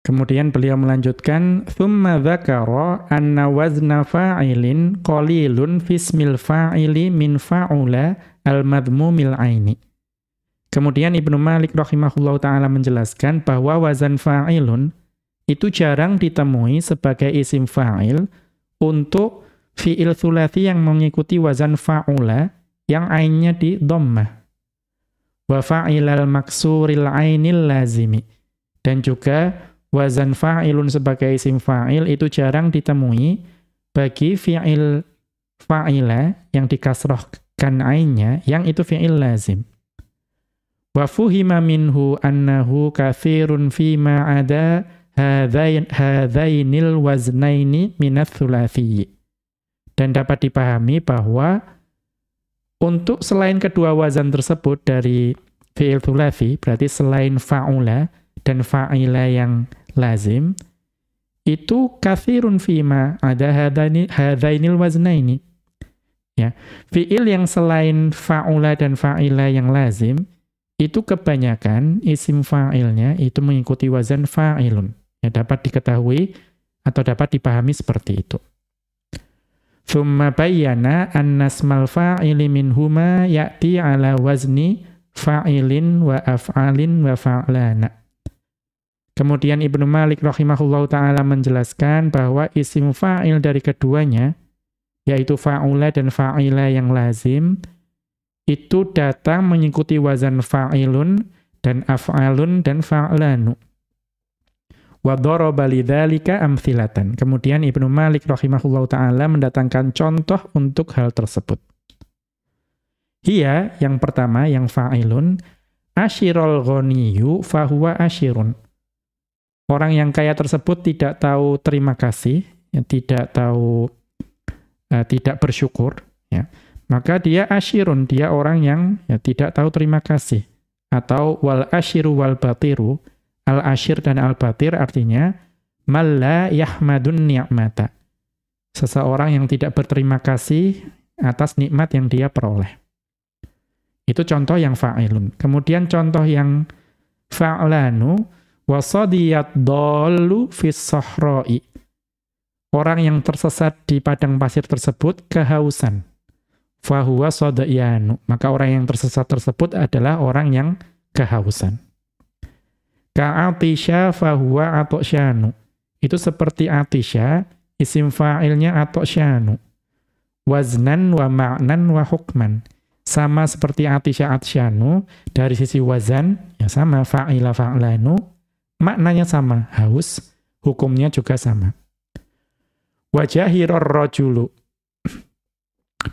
Kemudian beliau melanjutkan, ثُمَّ ذَكَرَ أَنَّ وَزْنَ فَاعِلٍ قَلِيلٌ فِسْمِ الْفَاعِلِ مِنْ فَعُلَ الْمَذْمُومِ الْعَيْنِ Kemudian Ibnu Malik rahimahullah ta'ala menjelaskan bahwa wazan fa'ilun itu jarang ditemui sebagai isim fa'il untuk fi'il thulathi yang mengikuti wazan fa'ula yang ainnya di dhammah. Wa fa'ilal maksuril ainil lazimi. Dan juga wazan fa'ilun sebagai isim fa'il itu jarang ditemui bagi fi'il fa'ila yang dikasrohkan ainnya yang itu fi'il lazim. Wa fuhima minhu annahu kathirun fima ada hadzainil waznaini minats thulathiyyi. Dan dapat dipahami bahwa untuk selain kedua wazan tersebut dari fi'il thulathi, berarti selain fa'ula dan fa'ila yang lazim, itu kathirun fima ada hadainil waznaini. Ya, fi'il yang selain fa'ula dan fa'ila yang lazim, itu kebanyakan isim fa'ilnya itu mengikuti wazan fa'ilun. Ya, dapat diketahui atau dapat dipahami seperti itu. Thumma bayyana annasmal fa'ili minhuma ya'ti ala wazni fa'ilin wa af'alin wa fa'lana. Kemudian Ibnu Malik rahimahullah ta'ala menjelaskan bahwa isim fa'il dari keduanya, yaitu fa'ula dan fa'ila yang lazim, itu datang mengikuti wazan fa'ilun dan af'alun dan fa'lanu. Wa daraba lidzalika amthilatan. Kemudian Ibnu Malik rahimahullahu taala mendatangkan contoh untuk hal tersebut. Hiya yang pertama yang fa'ilun asyirul ghaniyyu fahuwa asyirun. Orang yang kaya tersebut tidak tahu terima kasih, ya, tidak tahu uh, tidak bersyukur, ya. Maka dia asyirun, dia orang yang ya, tidak tahu terima kasih. Atau wal asyiru wal batiru, Al-ashir dan al-batir artinya malla yahmadun ni'mata. Seseorang yang tidak berterima kasih atas nikmat yang dia peroleh. Itu contoh yang fa'ilun. Kemudian contoh yang fa'lanu wasadiyat dollu fis sahra'i. Orang yang tersesat di padang pasir tersebut kehausan. Fahuwa sodayanu. Maka orang yang tersesat tersebut adalah orang yang kehausan. Ka'atisha fahuwa atoshanu. Itu seperti atisha, isim fa'ilnya atoshanu. Waznan wa ma'nan wa hukman. Sama seperti atisha atshanu, dari sisi wazan, ya sama, fa'ila fa'lanu, maknanya sama, haus, hukumnya juga sama. Wajahiror rojulu.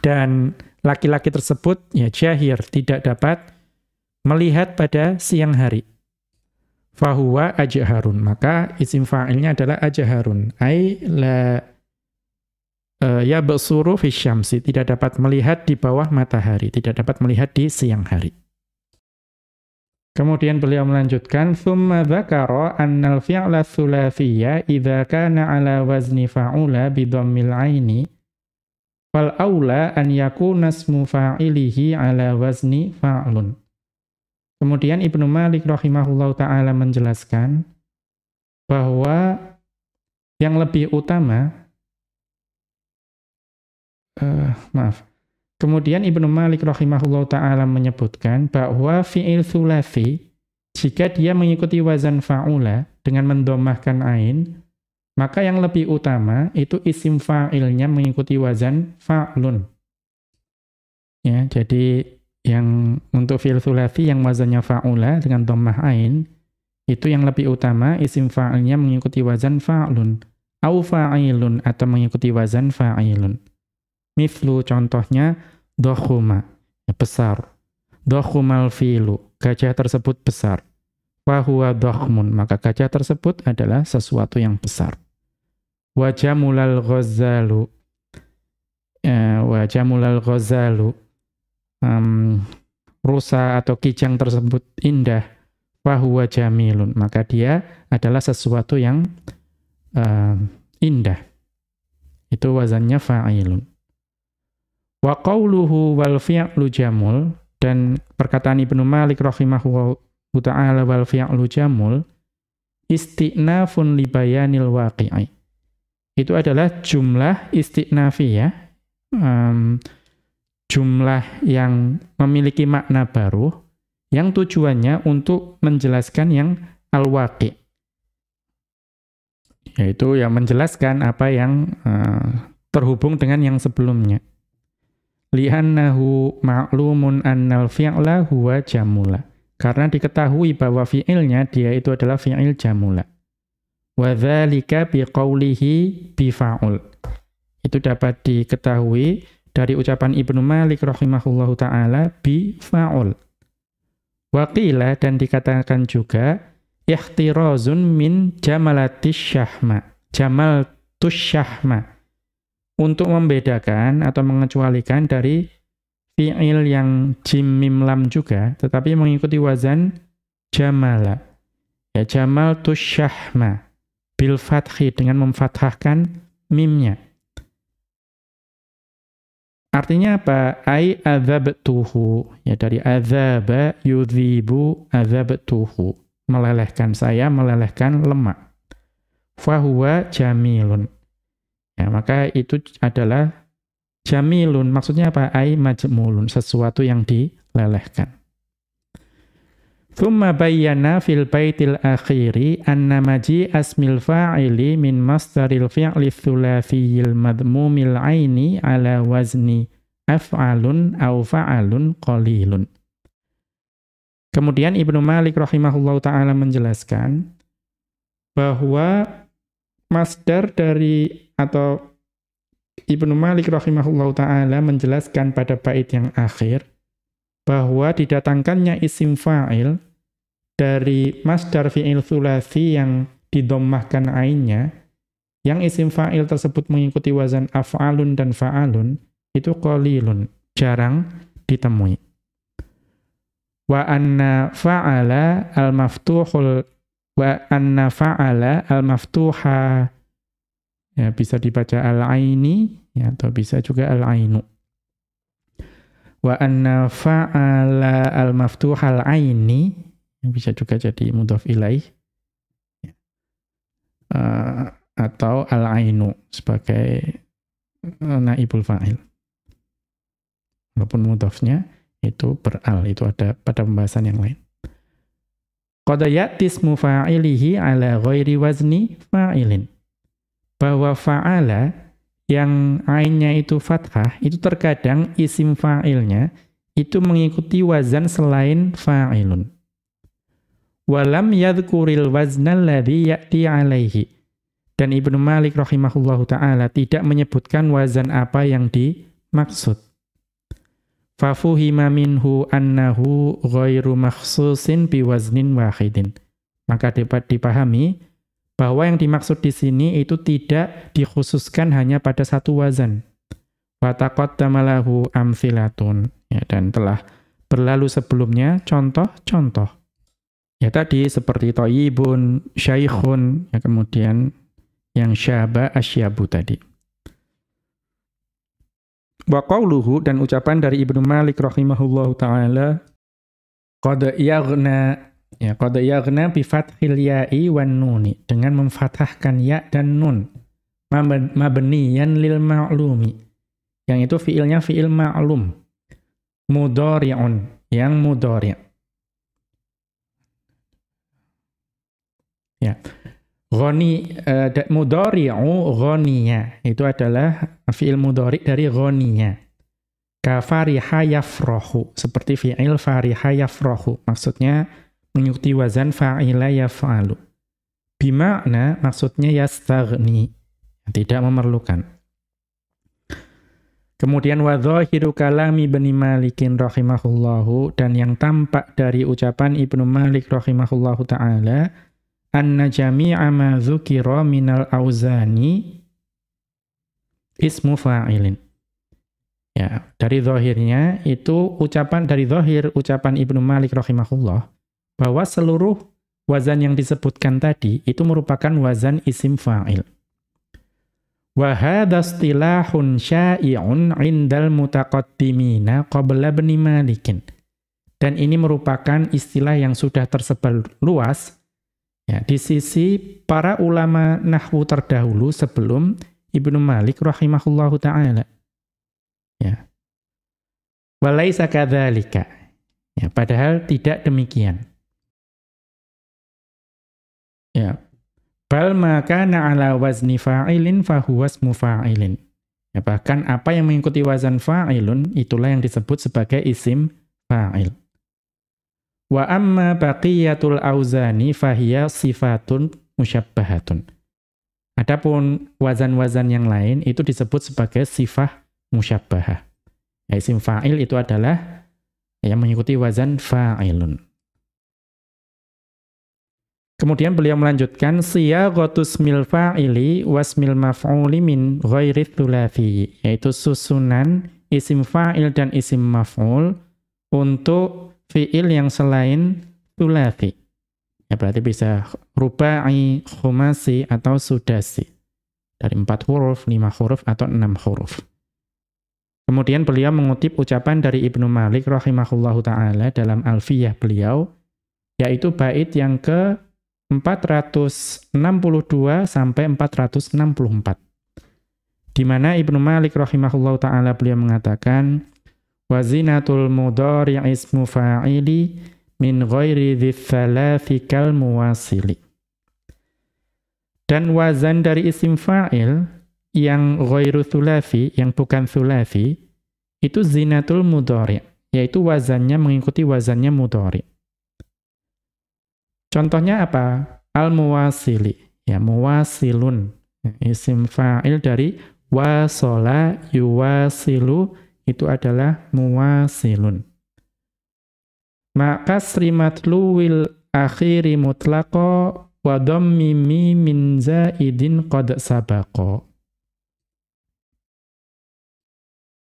Dan laki-laki tersebut, ya jahir, tidak dapat melihat pada siang hari fahuwa ajharun. Maka isim fa'ilnya adalah ajharun. Ai la uh, ya basuru fi syamsi, tidak dapat melihat di bawah matahari, tidak dapat melihat di siang hari. Kemudian beliau melanjutkan, "Tsumma dzakara annal fi'la tsulatsiyya idza kana 'ala wazni fa'ula bi dhammil 'aini fal aula an yakuna ismu fa'ilihi 'ala wazni fa'lun." Kemudian Ibnu Malik rahimahullah ta'ala menjelaskan bahwa yang lebih utama, uh, maaf, kemudian Ibnu Malik rahimahullah ta'ala menyebutkan bahwa fi'il thulathi, jika dia mengikuti wazan fa'ula dengan mendomahkan ain, maka yang lebih utama itu isim fa'ilnya mengikuti wazan fa'lun. Ya, jadi yang untuk fi'il thulathi yang wazannya fa'ula dengan dhammah ain itu yang lebih utama isim fa'ilnya mengikuti wazan fa'lun au fa'ilun atau mengikuti wazan fa'ilun. Mithlu contohnya dokhuma, ya, besar. Dokhumal fi'lu, gajah tersebut besar. Fahuwa dokhmun, maka gajah tersebut adalah sesuatu yang besar. Wajamulal ghazalu, ya, wajamulal ghazalu, um, rusa atau kijang tersebut indah, fahuwa jamilun. Maka dia adalah sesuatu yang uh, indah. Itu wazannya fa'ilun. Wa qawluhu wal fi'lu jamul, dan perkataan Ibnu Malik rahimahullah ta'ala wal fi'lu jamul, isti'nafun libayanil waqi'i. Itu adalah jumlah isti'nafiyah, um, jumlah yang memiliki makna baru yang tujuannya untuk menjelaskan yang al-waqi. Yaitu yang menjelaskan apa yang uh, terhubung dengan yang sebelumnya. Li'annahu ma'lumun annal fi'la huwa jamula. Karena diketahui bahwa fi'ilnya dia itu adalah fi'il jamula. Wa dzalika biqaulihi bifa'ul. Itu dapat diketahui dari ucapan Ibnu Malik rahimahullahu taala bi fa'ul. Waqila dan dikatakan juga ihtirazun min jamalatis syahma. Jamal tusyahma. Untuk membedakan atau mengecualikan dari fi'il yang jim mim lam juga tetapi mengikuti wazan jamala. Ya jamal tusyahma bil fathi dengan memfathahkan mimnya. Artinya apa? Ai adzabtuhu. Ya dari adzaba yudhibu adzabtuhu. Melelehkan saya, melelehkan lemak. Fahuwa jamilun. Ya, maka itu adalah jamilun. Maksudnya apa? Ai majmulun. Sesuatu yang dilelehkan. Thumma bayyana fil baitil akhiri anna maji asmil fa'ili min masdaril fi'li thulathiyil madmumil aini ala wazni af'alun au fa'alun qalilun. Kemudian Ibnu Malik rahimahullahu taala menjelaskan bahwa masdar dari atau Ibnu Malik rahimahullahu taala menjelaskan pada bait yang akhir bahwa didatangkannya isim fa'il dari masdar fi'il thulathi yang didommahkan ainnya, yang isim fa'il tersebut mengikuti wazan af'alun dan fa'alun, itu qalilun, jarang ditemui. Wa anna fa'ala al-maftuhul wa anna fa'ala al-maftuha ya bisa dibaca al-aini ya atau bisa juga al-ainu wa anna fa'ala al-maftuhal aini bisa juga jadi mudhaf ilaih uh, atau al-ainu sebagai naibul fa'il. Walaupun mudhafnya itu beral, itu ada pada pembahasan yang lain. Qad ya'tismu fa'ilihi ala ghairi wazni fa'ilin. Bahwa fa'ala yang ainnya itu fathah, itu terkadang isim fa'ilnya itu mengikuti wazan selain fa'ilun. Walam yadhkuril waznal ladhi ya'ti alaihi. Dan Ibnu Malik rahimahullahu ta'ala tidak menyebutkan wazan apa yang dimaksud. Fafuhima minhu annahu ghairu makhsusin biwaznin wahidin. Maka dapat dipahami bahwa yang dimaksud di sini itu tidak dikhususkan hanya pada satu wazan. Wataqaddamalahu amthilatun. Ya, dan telah berlalu sebelumnya contoh-contoh. Ya tadi seperti toyibun, syaikhun, ya kemudian yang syaba asyabu tadi. Wa qawluhu dan ucapan dari Ibnu Malik rahimahullahu taala qad yaghna Ya, qad yaghna bi fathil ya'i wan nuni dengan memfathahkan ya dan nun mabniyan lil ma'lumi. Yang itu fiilnya fiil ma'lum. Mudhari'un, yang mudhari'. Ya. Ghani uh, mudhari'u ghaniya itu adalah fiil mudhari dari ghaniya. Ka fariha yafrahu seperti fiil fariha yafrahu. Maksudnya mengikuti wazan fa'ila yaf'alu. Bima'na maksudnya yastaghni, tidak memerlukan. Kemudian wa dhahiru kalami Ibnu Malikin rahimahullahu dan yang tampak dari ucapan Ibnu Malik rahimahullahu taala anna jami'a ma dzukira minal auzani ismu fa'ilin. Ya, dari zahirnya itu ucapan dari zahir ucapan Ibnu Malik rahimahullah bahwa seluruh wazan yang disebutkan tadi itu merupakan wazan isim fa'il. Wa hadha istilahun syai'un 'indal mutaqaddimina qabla Malikin. Dan ini merupakan istilah yang sudah tersebar luas ya, di sisi para ulama nahwu terdahulu sebelum Ibnu Malik rahimahullahu taala. Ya. Walaisa kadzalika. Ya, padahal tidak demikian. Ya. Bal makana ala wazni fa'ilin fahuwa ismu fa'ilin. Ya, bahkan apa yang mengikuti wazan fa'ilun itulah yang disebut sebagai isim fa'il. Wa amma baqiyatul auzani fahiya sifatun musyabbahatun. Adapun wazan-wazan yang lain itu disebut sebagai sifah musyabbahah. Ya, isim fa'il itu adalah yang mengikuti wazan fa'ilun. Kemudian beliau melanjutkan siyaghatus mil fa'ili wasmil maf'uli min ghairi thulathi yaitu susunan isim fa'il dan isim maf'ul untuk fi'il yang selain thulathi. Ya berarti bisa rubai, khumasi atau sudasi. Dari empat huruf, lima huruf atau enam huruf. Kemudian beliau mengutip ucapan dari Ibnu Malik rahimahullahu taala dalam Alfiyah beliau yaitu bait yang ke 462 sampai 464. Di mana Ibnu Malik rahimahullahu taala beliau mengatakan wazinatul mudhari' ismu fa'ili min ghairi dzalafi kal muwasili. Dan wazan dari isim fa'il yang ghairu thulafi, yang bukan thulafi, itu zinatul mudhari, yaitu wazannya mengikuti wazannya mudhari. Contohnya apa? Al-muwasili, ya muwasilun. Isim fa'il dari wasola yuwasilu itu adalah muwasilun. Maka srimatlu wil akhiri mutlaqo wa dhammi min zaidin qad sabaqo.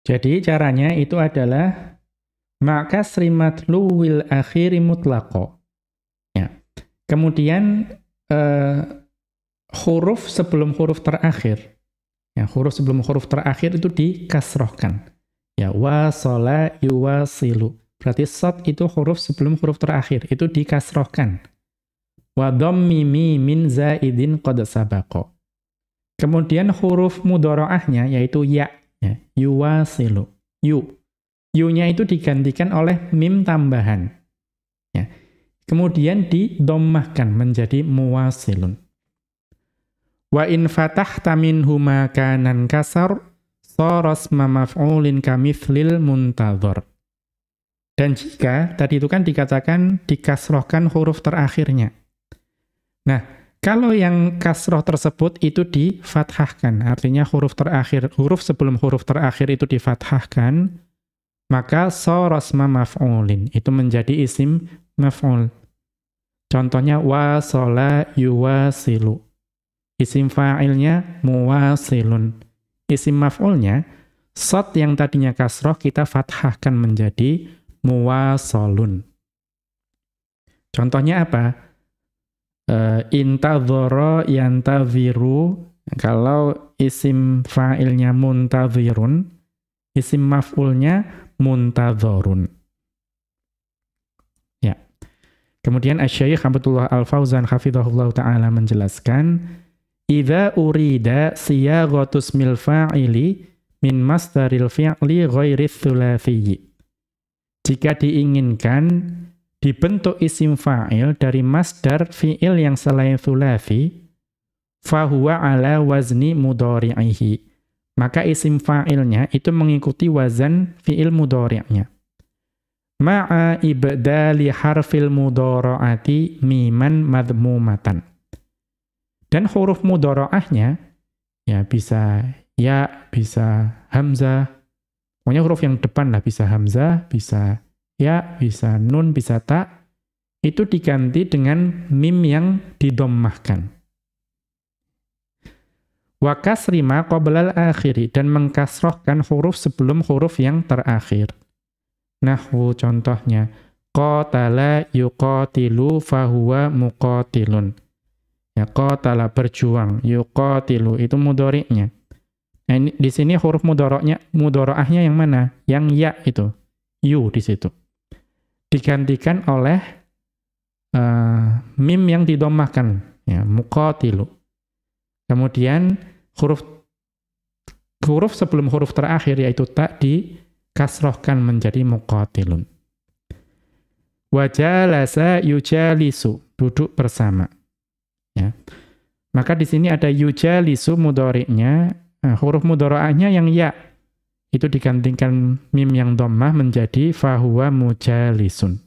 Jadi caranya itu adalah maka srimat luwil akhiri mutlaqo. Kemudian uh, huruf sebelum huruf terakhir. Ya, huruf sebelum huruf terakhir itu dikasrohkan. Ya, wasala yuwasilu. Berarti sot itu huruf sebelum huruf terakhir. Itu dikasrohkan. Wa mimi min zaidin qad. Kemudian huruf mudoroahnya yaitu ya Ya, yuwasilu. Yu. Yu-nya itu digantikan oleh mim tambahan. Ya. Kemudian didommahkan menjadi muwasilun. Wa in fatahta minhu makanan kasar soros mamaf'ulin kamithlil muntadhar. Dan jika, tadi itu kan dikatakan dikasrohkan huruf terakhirnya. Nah, kalau yang kasroh tersebut itu difathahkan, artinya huruf terakhir, huruf sebelum huruf terakhir itu difathahkan, maka sorosma maf'ulin, itu menjadi isim maf'ul. Contohnya wasola yuwasilu. Isim fa'ilnya muwasilun. Isim maf'ulnya, sot yang tadinya kasroh kita fathahkan menjadi muwasolun. Contohnya apa? intadhara yantaziru kalau isim fa'ilnya muntazirun isim maf'ulnya muntadharun ya kemudian asy-syaikh Abdullah Al-Fauzan hafizahullah taala menjelaskan idza urida siyaghatus mil fa'ili min masdaril fi'li ghairi tsulatsiyyi jika diinginkan dibentuk isim fa'il dari masdar fi'il yang selain thulafi, fahuwa ala wazni mudhari'ihi. Maka isim fa'ilnya itu mengikuti wazan fi'il mudhari'nya. Ma'a ibdali harfil mudhara'ati miman madmumatan. Dan huruf mudhara'ahnya, ya bisa ya, bisa hamzah, pokoknya huruf yang depan lah, bisa hamzah, bisa ya, bisa nun, bisa ta, itu diganti dengan mim yang didommahkan. Wa kasrima qoblal akhiri, dan mengkasrohkan huruf sebelum huruf yang terakhir. Nahwu contohnya, qatala yuqatilu fahuwa muqatilun. Ya, qatala berjuang, yuqatilu, itu mudoriknya. Nah, di sini huruf mudoroknya, mudoroahnya yang mana? Yang ya itu, yu di situ digantikan oleh uh, mim yang didomahkan, ya, muqatilu. Kemudian huruf huruf sebelum huruf terakhir yaitu tak dikasrohkan menjadi muqatilun. Wajalasa yujalisu, duduk bersama. Ya. Maka di sini ada yujalisu mudoriknya, nah, huruf mudora'ahnya yang ya, itu digantikan mim yang dhammah menjadi fahuwa mujalisun.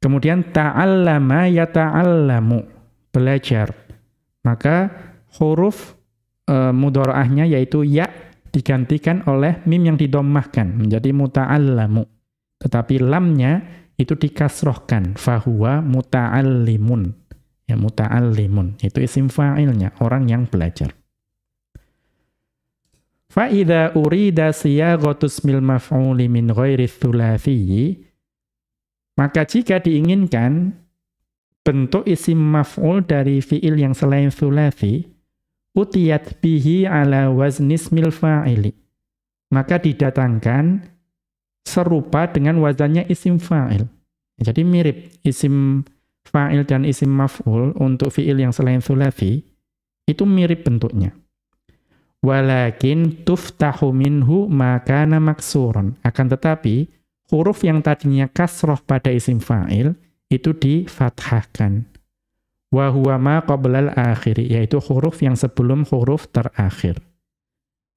Kemudian ta'allama yata'allamu, belajar. Maka huruf e, mudharaahnya yaitu ya digantikan oleh mim yang didommahkan menjadi muta'allamu. Tetapi lamnya itu dikasrohkan fahuwa muta'allimun. Ya muta'allimun, itu isim fa'ilnya, orang yang belajar. Fa'idha urida siyaghatus mil maf'uli min ghairi thulathiyyi maka jika diinginkan bentuk isim maf'ul dari fi'il yang selain thulathi utiyat bihi ala waznismil fa'ili maka didatangkan serupa dengan wazannya isim fa'il. Jadi mirip isim fa'il dan isim maf'ul untuk fi'il yang selain thulathi, itu mirip bentuknya. Walakin tuftahu minhu makana maksuron. Akan tetapi, huruf yang tadinya kasroh pada isim fa'il, itu difathahkan. Wahuwa ma qoblal akhiri, yaitu huruf yang sebelum huruf terakhir.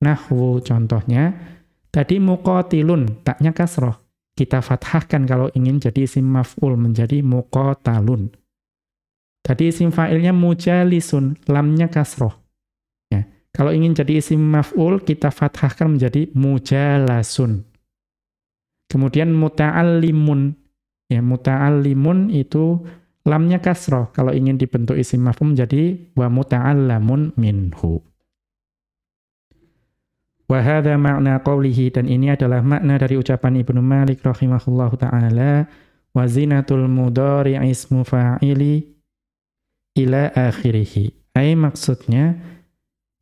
Nahwu contohnya, tadi muqatilun, taknya kasroh. Kita fathahkan kalau ingin jadi isim maf'ul menjadi muqatalun. Tadi isim fa'ilnya mujalisun, lamnya kasroh. Ya. Kalau ingin jadi isim maf'ul, kita fathahkan menjadi mujalasun. Kemudian muta'allimun. Ya, muta'allimun itu lamnya kasroh. Kalau ingin dibentuk isim maf'ul menjadi wa muta'allamun minhu. Wahada makna qawlihi dan ini adalah makna dari ucapan Ibnu Malik rahimahullahu taala wa zinatul mudhari ismu fa'ili ila akhirih. Ai maksudnya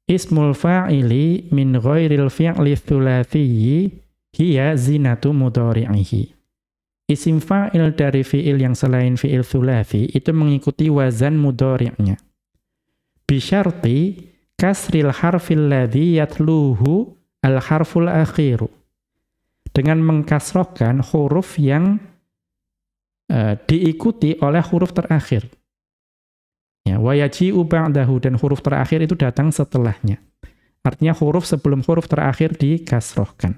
ismul fa'ili min ghairil fi'li tsulatsiyyi hiya zinatu mudhari'ihi. Isim fa'il dari fi'il yang selain fi'il thulatsi itu mengikuti wazan mudhari'nya. Bisyarti kasril harfil ladhi yatluhu al harful akhiru. Dengan mengkasrohkan huruf yang uh, diikuti oleh huruf terakhir. Ya, wa yaji'u ba'dahu dan huruf terakhir itu datang setelahnya. Artinya huruf sebelum huruf terakhir dikasrohkan.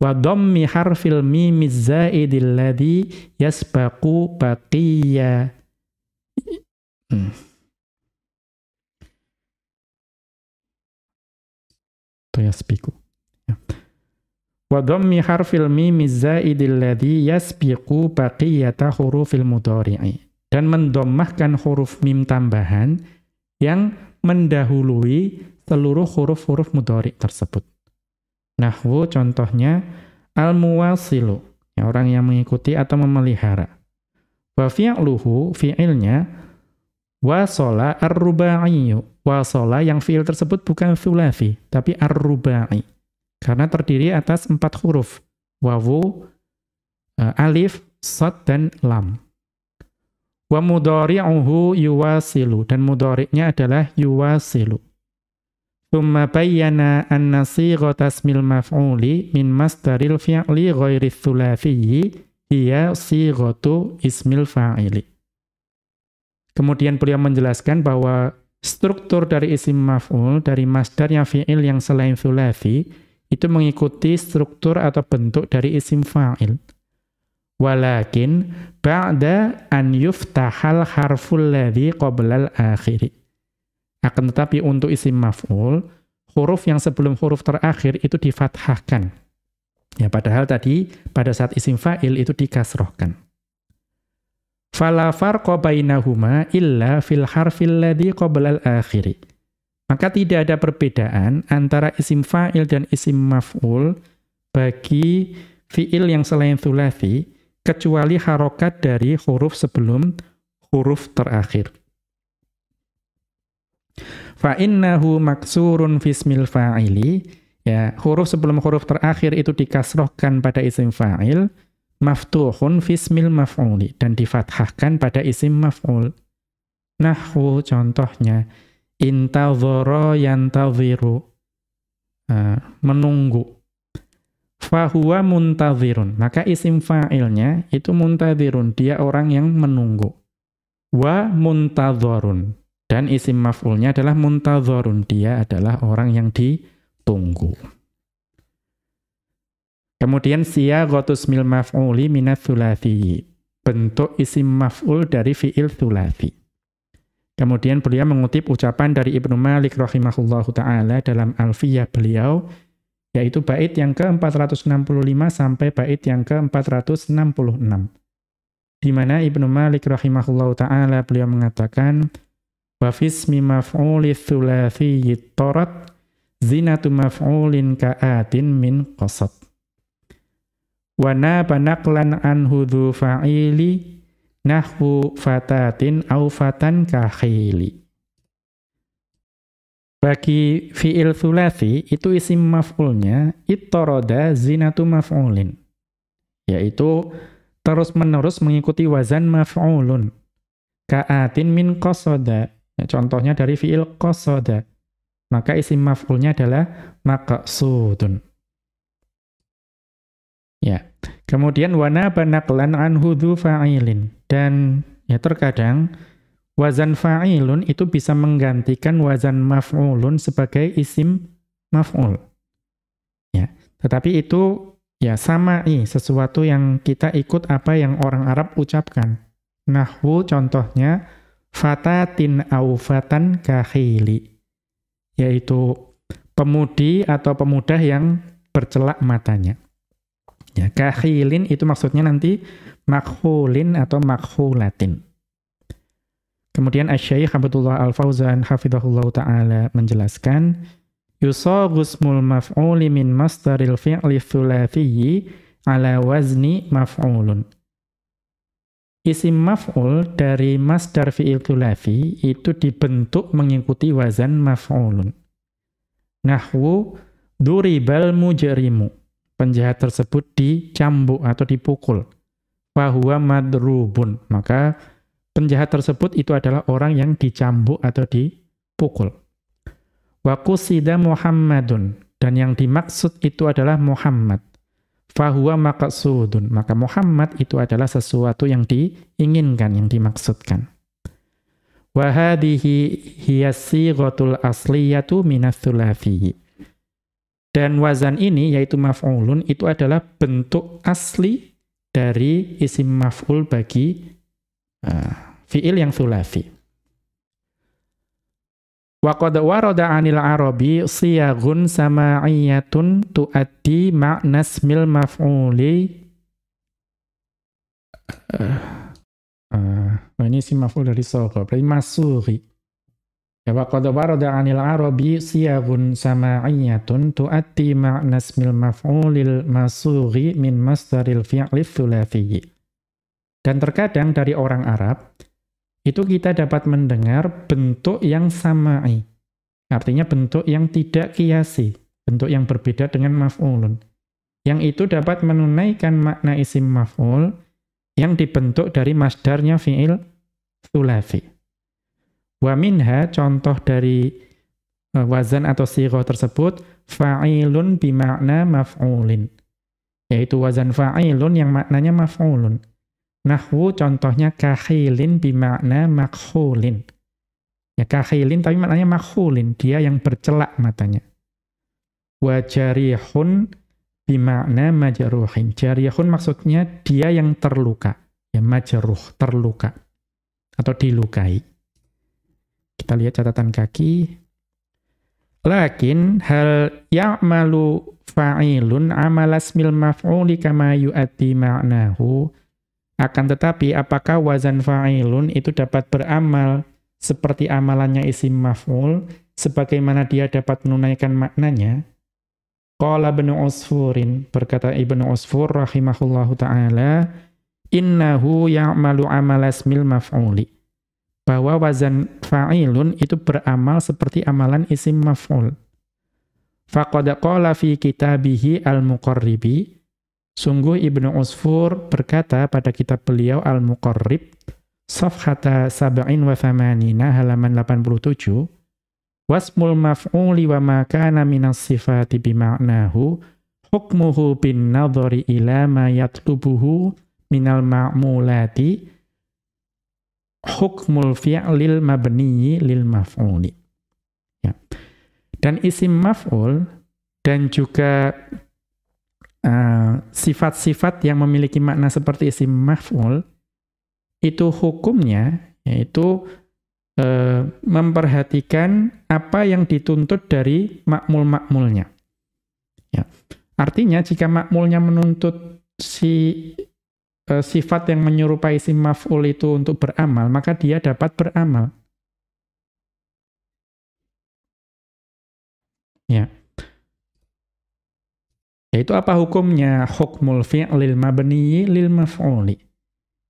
Wa dhammi harfil mimiz zaidil ladhi yasbaqu baqiyya. Hmm. atau yasbiku. Ya. Wa dhammi harfil mim zaidil ladzi yasbiqu baqiyata hurufil mudhari'i. Dan mendommahkan huruf mim tambahan yang mendahului seluruh huruf-huruf mudhari tersebut. Nahwu contohnya al-muwasilu, ya, orang yang mengikuti atau memelihara. Wa fi'luhu fi'ilnya wasala ar-ruba'iyyu wasola yang fiil tersebut bukan thulafi, tapi ar-rubai. Karena terdiri atas empat huruf. Wawu, uh, alif, sod, dan lam. Wa mudhari'uhu yuwasilu. Dan mudhari'nya adalah yuwasilu. Thumma bayyana anna sighata ismil maf'uli min masdaril fi'li ghairi thulathiyyi hiya sighatu ismil fa'ili. Kemudian beliau menjelaskan bahwa struktur dari isim maf'ul, dari masdarnya fi'il yang selain thulathi, itu mengikuti struktur atau bentuk dari isim fa'il. Walakin ba'da an yuftahal harful ladhi qoblal akhiri. Akan tetapi untuk isim maf'ul, huruf yang sebelum huruf terakhir itu difathahkan. Ya, padahal tadi pada saat isim fa'il itu dikasrohkan. Fala farqa bainahuma illa fil harfil ladzi qoblal akhiri. Maka tidak ada perbedaan antara isim fa'il dan isim maf'ul bagi fi'il yang selain thulathi kecuali harokat dari huruf sebelum huruf terakhir. Fa'innahu maksurun fismil fa'ili. Ya, huruf sebelum huruf terakhir itu dikasrohkan pada isim fa'il maftuhun fismil maf'uli dan difathahkan pada isim maf'ul. Nahwu contohnya intadhara yantadhiru uh, menunggu. Fahuwa muntadhirun. Maka isim fa'ilnya itu muntadhirun, dia orang yang menunggu. Wa muntadharun. Dan isim maf'ulnya adalah muntadharun, dia adalah orang yang ditunggu. Kemudian siyaghatus mil maf'uli minat thulathi. Bentuk isim maf'ul dari fi'il thulathi. Kemudian beliau mengutip ucapan dari Ibnu Malik rahimahullahu taala dalam Alfiyah beliau yaitu bait yang ke-465 sampai bait yang ke-466. Di mana Ibnu Malik rahimahullahu taala beliau mengatakan wa fismi maf'uli thulathi tarat zinatu maf'ulin ka'atin min qasad wana panaklan anhu dhu fa'ili nahwu fatatin au fatan kahili Bagi fi'il thulathi, itu isim maf'ulnya, ittoroda zinatu maf'ulin. Yaitu terus-menerus mengikuti wazan maf'ulun. Ka'atin min qasoda. Ya, contohnya dari fi'il qasoda. Maka isim maf'ulnya adalah maqsudun. Ya. Kemudian wana banaklan anhu fa'ilin. Dan ya terkadang wazan fa'ilun itu bisa menggantikan wazan maf'ulun sebagai isim maf'ul. Ya, tetapi itu ya sama'i, sesuatu yang kita ikut apa yang orang Arab ucapkan. Nahwu contohnya fatatin au fatan kahili, yaitu pemudi atau pemuda yang bercelak matanya. Ya, kahilin itu maksudnya nanti makhulin atau makhulatin. Kemudian Asy-Syaikh Abdullah Al-Fauzan hafizahullah taala menjelaskan yusagusmul maf'uli min masdaril fi'li thulathiyyi ala wazni maf'ulun. Isim maf'ul dari masdar fi'il thulathi itu dibentuk mengikuti wazan maf'ulun. Nahwu duribal mujrimu. Penjahat tersebut dicambuk atau dipukul. Fahuwa madrubun. Maka penjahat tersebut itu adalah orang yang dicambuk atau dipukul. Wa qusida Muhammadun dan yang dimaksud itu adalah Muhammad. Fahuwa maqsudun. Maka Muhammad itu adalah sesuatu yang diinginkan, yang dimaksudkan. Wa hadhihi hiya asliyatu minas Dan wazan ini yaitu maf'ulun itu adalah bentuk asli dari isim maf'ul bagi uh, fi'il yang thulathi. Wa qad warada 'anil arabi siyaghun sama'iyatun tuaddi ma'na ismil maf'uli. Uh, uh, ini si maf'ul dari sogha berarti masuri. Ya wa qad warada 'anil arabi siyaghun sama'iyatun tuaddi ma'na ismil maf'ulil masuri min masdaril fi'li thulathi dan terkadang dari orang Arab, itu kita dapat mendengar bentuk yang sama'i. Artinya bentuk yang tidak kiasi, bentuk yang berbeda dengan maf'ulun. Yang itu dapat menunaikan makna isim maf'ul yang dibentuk dari masdarnya fi'il thulafi. Wa minha, contoh dari uh, wazan atau siroh tersebut, fa'ilun bimakna maf'ulin. Yaitu wazan fa'ilun yang maknanya maf'ulun. Nahwu contohnya kahilin bimakna makhulin. Ya kahilin tapi maknanya makhulin, dia yang bercelak matanya. Wa jarihun bimakna majruhin. Jarihun maksudnya dia yang terluka. Ya majruh, terluka. Atau dilukai. Kita lihat catatan kaki. Lakin hal ya'malu fa'ilun amalasmil maf'uli kama yu'ati ma'nahu akan tetapi apakah wazan fa'ilun itu dapat beramal seperti amalannya isim maf'ul sebagaimana dia dapat menunaikan maknanya? Qala Ibnu Usfurin berkata Ibnu Usfur rahimahullahu taala innahu ya'malu amal ismil maf'uli bahwa wazan fa'ilun itu beramal seperti amalan isim maf'ul. Faqad qala fi kitabihi al-muqarribi Sungguh Ibnu Usfur berkata pada kitab beliau Al-Muqarrib, Safhata sab'in wa thamanina, halaman 87, Wasmul maf'uli wa ma kana minas sifati bima'nahu, hukmuhu bin nadhari ila ma yatlubuhu minal ma'mulati, hukmul fi'lil mabniyi lil maf'uli. Ya. Dan isim maf'ul dan juga sifat-sifat uh, yang memiliki makna seperti isim maf'ul itu hukumnya yaitu uh, memperhatikan apa yang dituntut dari makmul-makmulnya. Ya. Artinya jika makmulnya menuntut si uh, sifat yang menyerupai isim maf'ul itu untuk beramal, maka dia dapat beramal. Ya. Yaitu apa hukumnya? Hukmul fi'lil mabni lil maf'uli.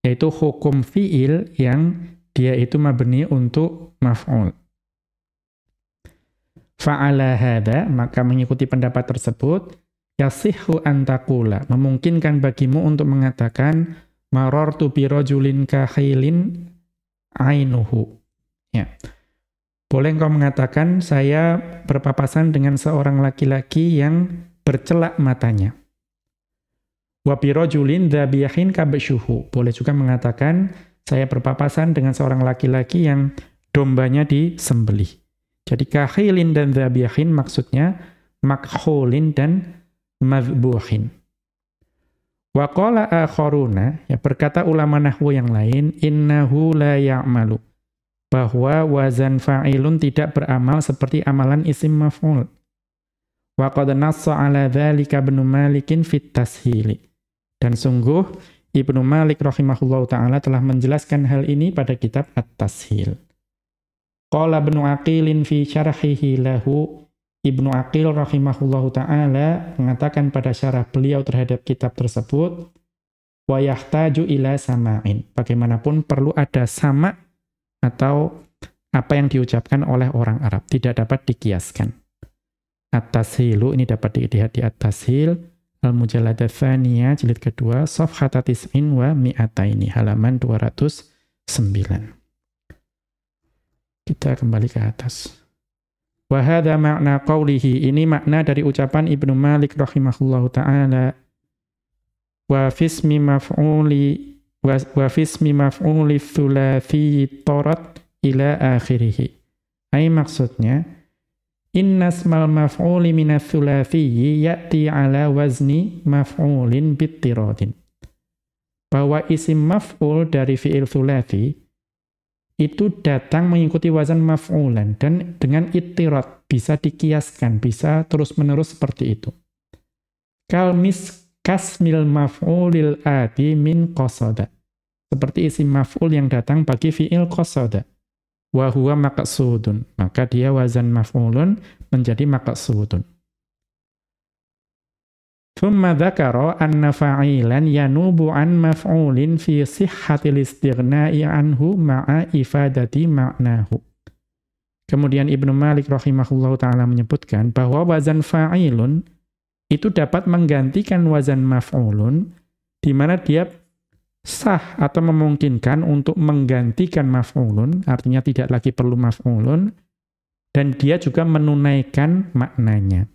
Yaitu hukum fi'il yang dia itu mabni untuk maf'ul. Fa'ala hada, maka mengikuti pendapat tersebut, yasihhu antakula, memungkinkan bagimu untuk mengatakan, marortu birojulin kahilin ainuhu. Ya. Boleh engkau mengatakan, saya berpapasan dengan seorang laki-laki yang bercelak matanya. Wabirojulin dhabiyahin kabsyuhu. Boleh juga mengatakan, saya berpapasan dengan seorang laki-laki yang dombanya disembelih. Jadi kahilin dan dhabiyahin maksudnya makhulin dan madbuhin. Wa qala akharuna, ya berkata ulama nahwu yang lain, innahu la ya'malu. Bahwa wazan fa'ilun tidak beramal seperti amalan isim maf'ul. Wa qad nassa ala dzalika Ibnu Malikin fit tashili. Dan sungguh Ibnu Malik rahimahullahu taala telah menjelaskan hal ini pada kitab At-Tashil. Qala Ibnu Aqilin fi syarhihi lahu Ibnu Aqil rahimahullahu taala mengatakan pada syarah beliau terhadap kitab tersebut wa yahtaju ila sama'in. Bagaimanapun perlu ada sama atau apa yang diucapkan oleh orang Arab tidak dapat dikiaskan. At-tashilu ini dapat dilihat di at-tashil al-mujallad jilid kedua safhata tis'in wa mi'ataini halaman 209. Kita kembali ke atas. Wahada makna qawlihi. Ini makna dari ucapan Ibnu Malik rahimahullahu ta'ala. Wa fismi maf'uli wa fismi maf'uli thulathi torat ila akhirih. Ay maksudnya, Innasmal maf'uli minats thulathiyyi ya'ti ala wazni maf'ulin bittiradin. Bahwa isim maf'ul dari fi'il thulathi itu datang mengikuti wazan maf'ulan dan dengan itirat bisa dikiaskan, bisa terus-menerus seperti itu. Kalmis kasmil maf'ulil ati min qasada. Seperti isim maf'ul yang datang bagi fi'il qasada. Wa huwa maqsudun. Maka dia wazan maf'ulun menjadi maqsudun. Thumma dzakara anna fa'ilan yanubu an maf'ulin fi sihhatil istighna'i anhu ma'a ifadati ma'nahu. Kemudian Ibnu Malik rahimahullahu taala menyebutkan bahwa wazan fa'ilun itu dapat menggantikan wazan maf'ulun di mana dia sah atau memungkinkan untuk menggantikan maf'ulun, artinya tidak lagi perlu maf'ulun dan dia juga menunaikan maknanya.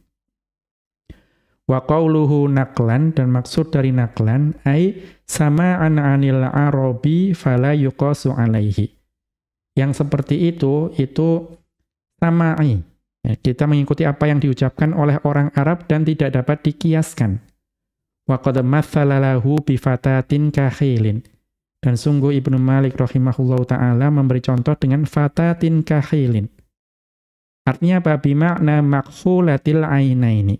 Wa naklan dan maksud dari naklan ai sama'an 'anil arabi fala 'alaihi. Yang seperti itu itu sama'i. Ya, kita mengikuti apa yang diucapkan oleh orang Arab dan tidak dapat dikiaskan. Wa qad mathala lahu bi fatatin kahilin. Dan sungguh Ibnu Malik rahimahullahu taala memberi contoh dengan fatatin kahilin. Artinya apa? Bimakna makhulatil ainaini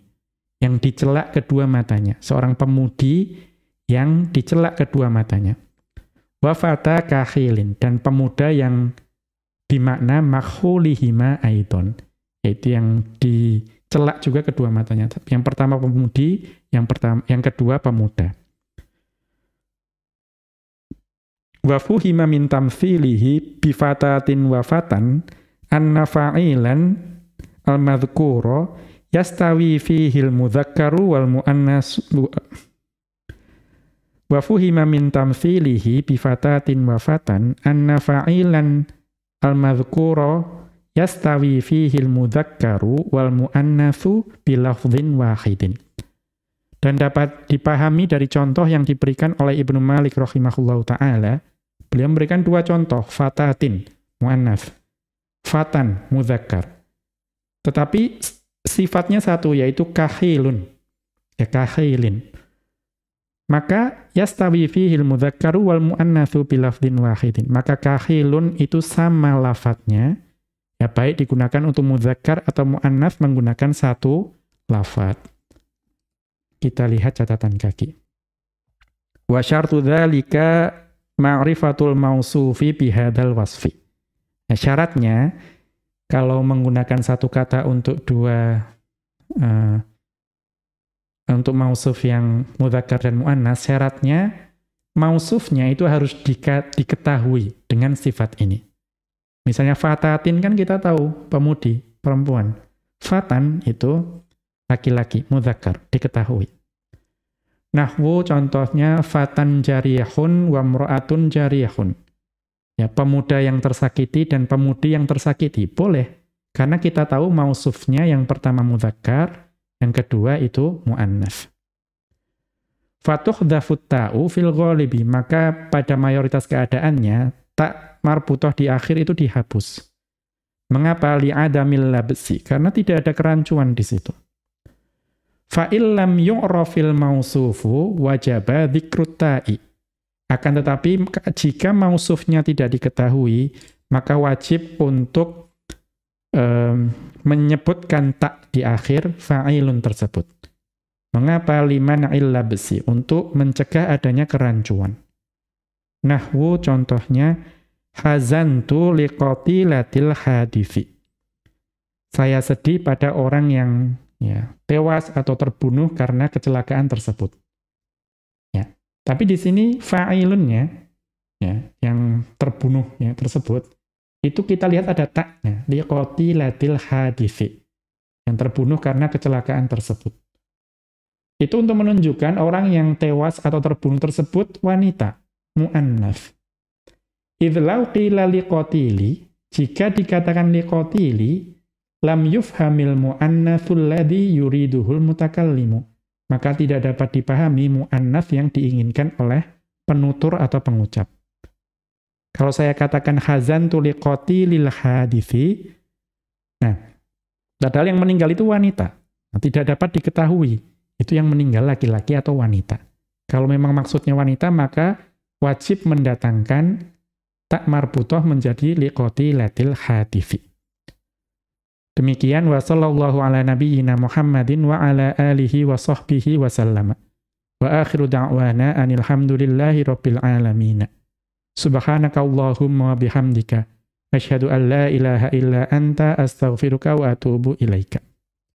yang dicelak kedua matanya. Seorang pemudi yang dicelak kedua matanya. Wafata kahilin. Dan pemuda yang bimakna makhulihima aidon. Yaitu yang dicelak juga kedua matanya. Yang pertama pemudi, yang pertama yang kedua pemuda. Wafuhima min tamthilihi bifatatin wafatan anna fa'ilan al-madhkura yastawi fihil mudhakkaru wal muannas wa fuhima min tamthilihi bi fatatin wa fatan anna fa'ilan al madhkura yastawi fihil mudhakkaru wal muannatsu bi lafdhin wahidin dan dapat dipahami dari contoh yang diberikan oleh Ibnu Malik rahimahullahu taala beliau memberikan dua contoh fatatin muannats fatan mudzakkar tetapi sifatnya satu yaitu kahilun. Ya kahilin. Maka yastawi fihil mudzakkaru wal muannatsu bilafdin wahidin. Maka kahilun itu sama lafadznya. Ya baik digunakan untuk mudzakkar atau muannats menggunakan satu lafadz. Kita lihat catatan kaki. Wa syartu dzalika ma'rifatul mausufi bihadzal wasfi. Nah, syaratnya kalau menggunakan satu kata untuk dua uh, untuk mausuf yang mudzakkar dan muannas syaratnya mausufnya itu harus diketahui dengan sifat ini. Misalnya fatatin kan kita tahu pemudi, perempuan. Fatan itu laki-laki, mudhakar, diketahui. Nahwu contohnya fatan jariyahun wa mra'atun jariyahun. Ya, pemuda yang tersakiti dan pemudi yang tersakiti. Boleh. Karena kita tahu mausufnya yang pertama mudhakar, yang kedua itu mu'annaf. Fatuh dafut ta'u fil ghalibi. Maka pada mayoritas keadaannya, tak marbutoh di akhir itu dihapus. Mengapa li'adamil labsi? Karena tidak ada kerancuan di situ. Fa'illam yu'rafil mausufu wajaba dzikrut ta'i. Akan tetapi jika mausufnya tidak diketahui, maka wajib untuk um, menyebutkan tak di akhir fa'ilun tersebut. Mengapa liman illa besi? Untuk mencegah adanya kerancuan. Nahwu contohnya, hazantu liqatilatil hadifi. Saya sedih pada orang yang ya, tewas atau terbunuh karena kecelakaan tersebut. Ya. Tapi di sini fa'ilunnya ya, yang terbunuh ya tersebut itu kita lihat ada taknya liqatilatil hadithi yang terbunuh karena kecelakaan tersebut. Itu untuk menunjukkan orang yang tewas atau terbunuh tersebut wanita, mu'annaf. Idlau qila liqatili, jika dikatakan liqatili, lam yufhamil mu'annatsul ladhi yuriduhul mutakallimu. Maka tidak dapat dipahami mu'annats yang diinginkan oleh penutur atau pengucap. Kalau saya katakan hazan tuliqoti lil hadithi, nah, padahal yang meninggal itu wanita. Nah, tidak dapat diketahui itu yang meninggal laki-laki atau wanita. Kalau memang maksudnya wanita, maka wajib mendatangkan tak marbutoh menjadi liqoti latil hadithi. Demikian wa sallallahu ala nabiyyina Muhammadin wa ala alihi wa sahbihi wa sallama. Wa akhiru da'wana anil hamdulillahi rabbil alamin. Subhanaka Allahumma wa bihamdika. Asyhadu an la ilaha illa anta astaghfiruka wa atubu ilaika.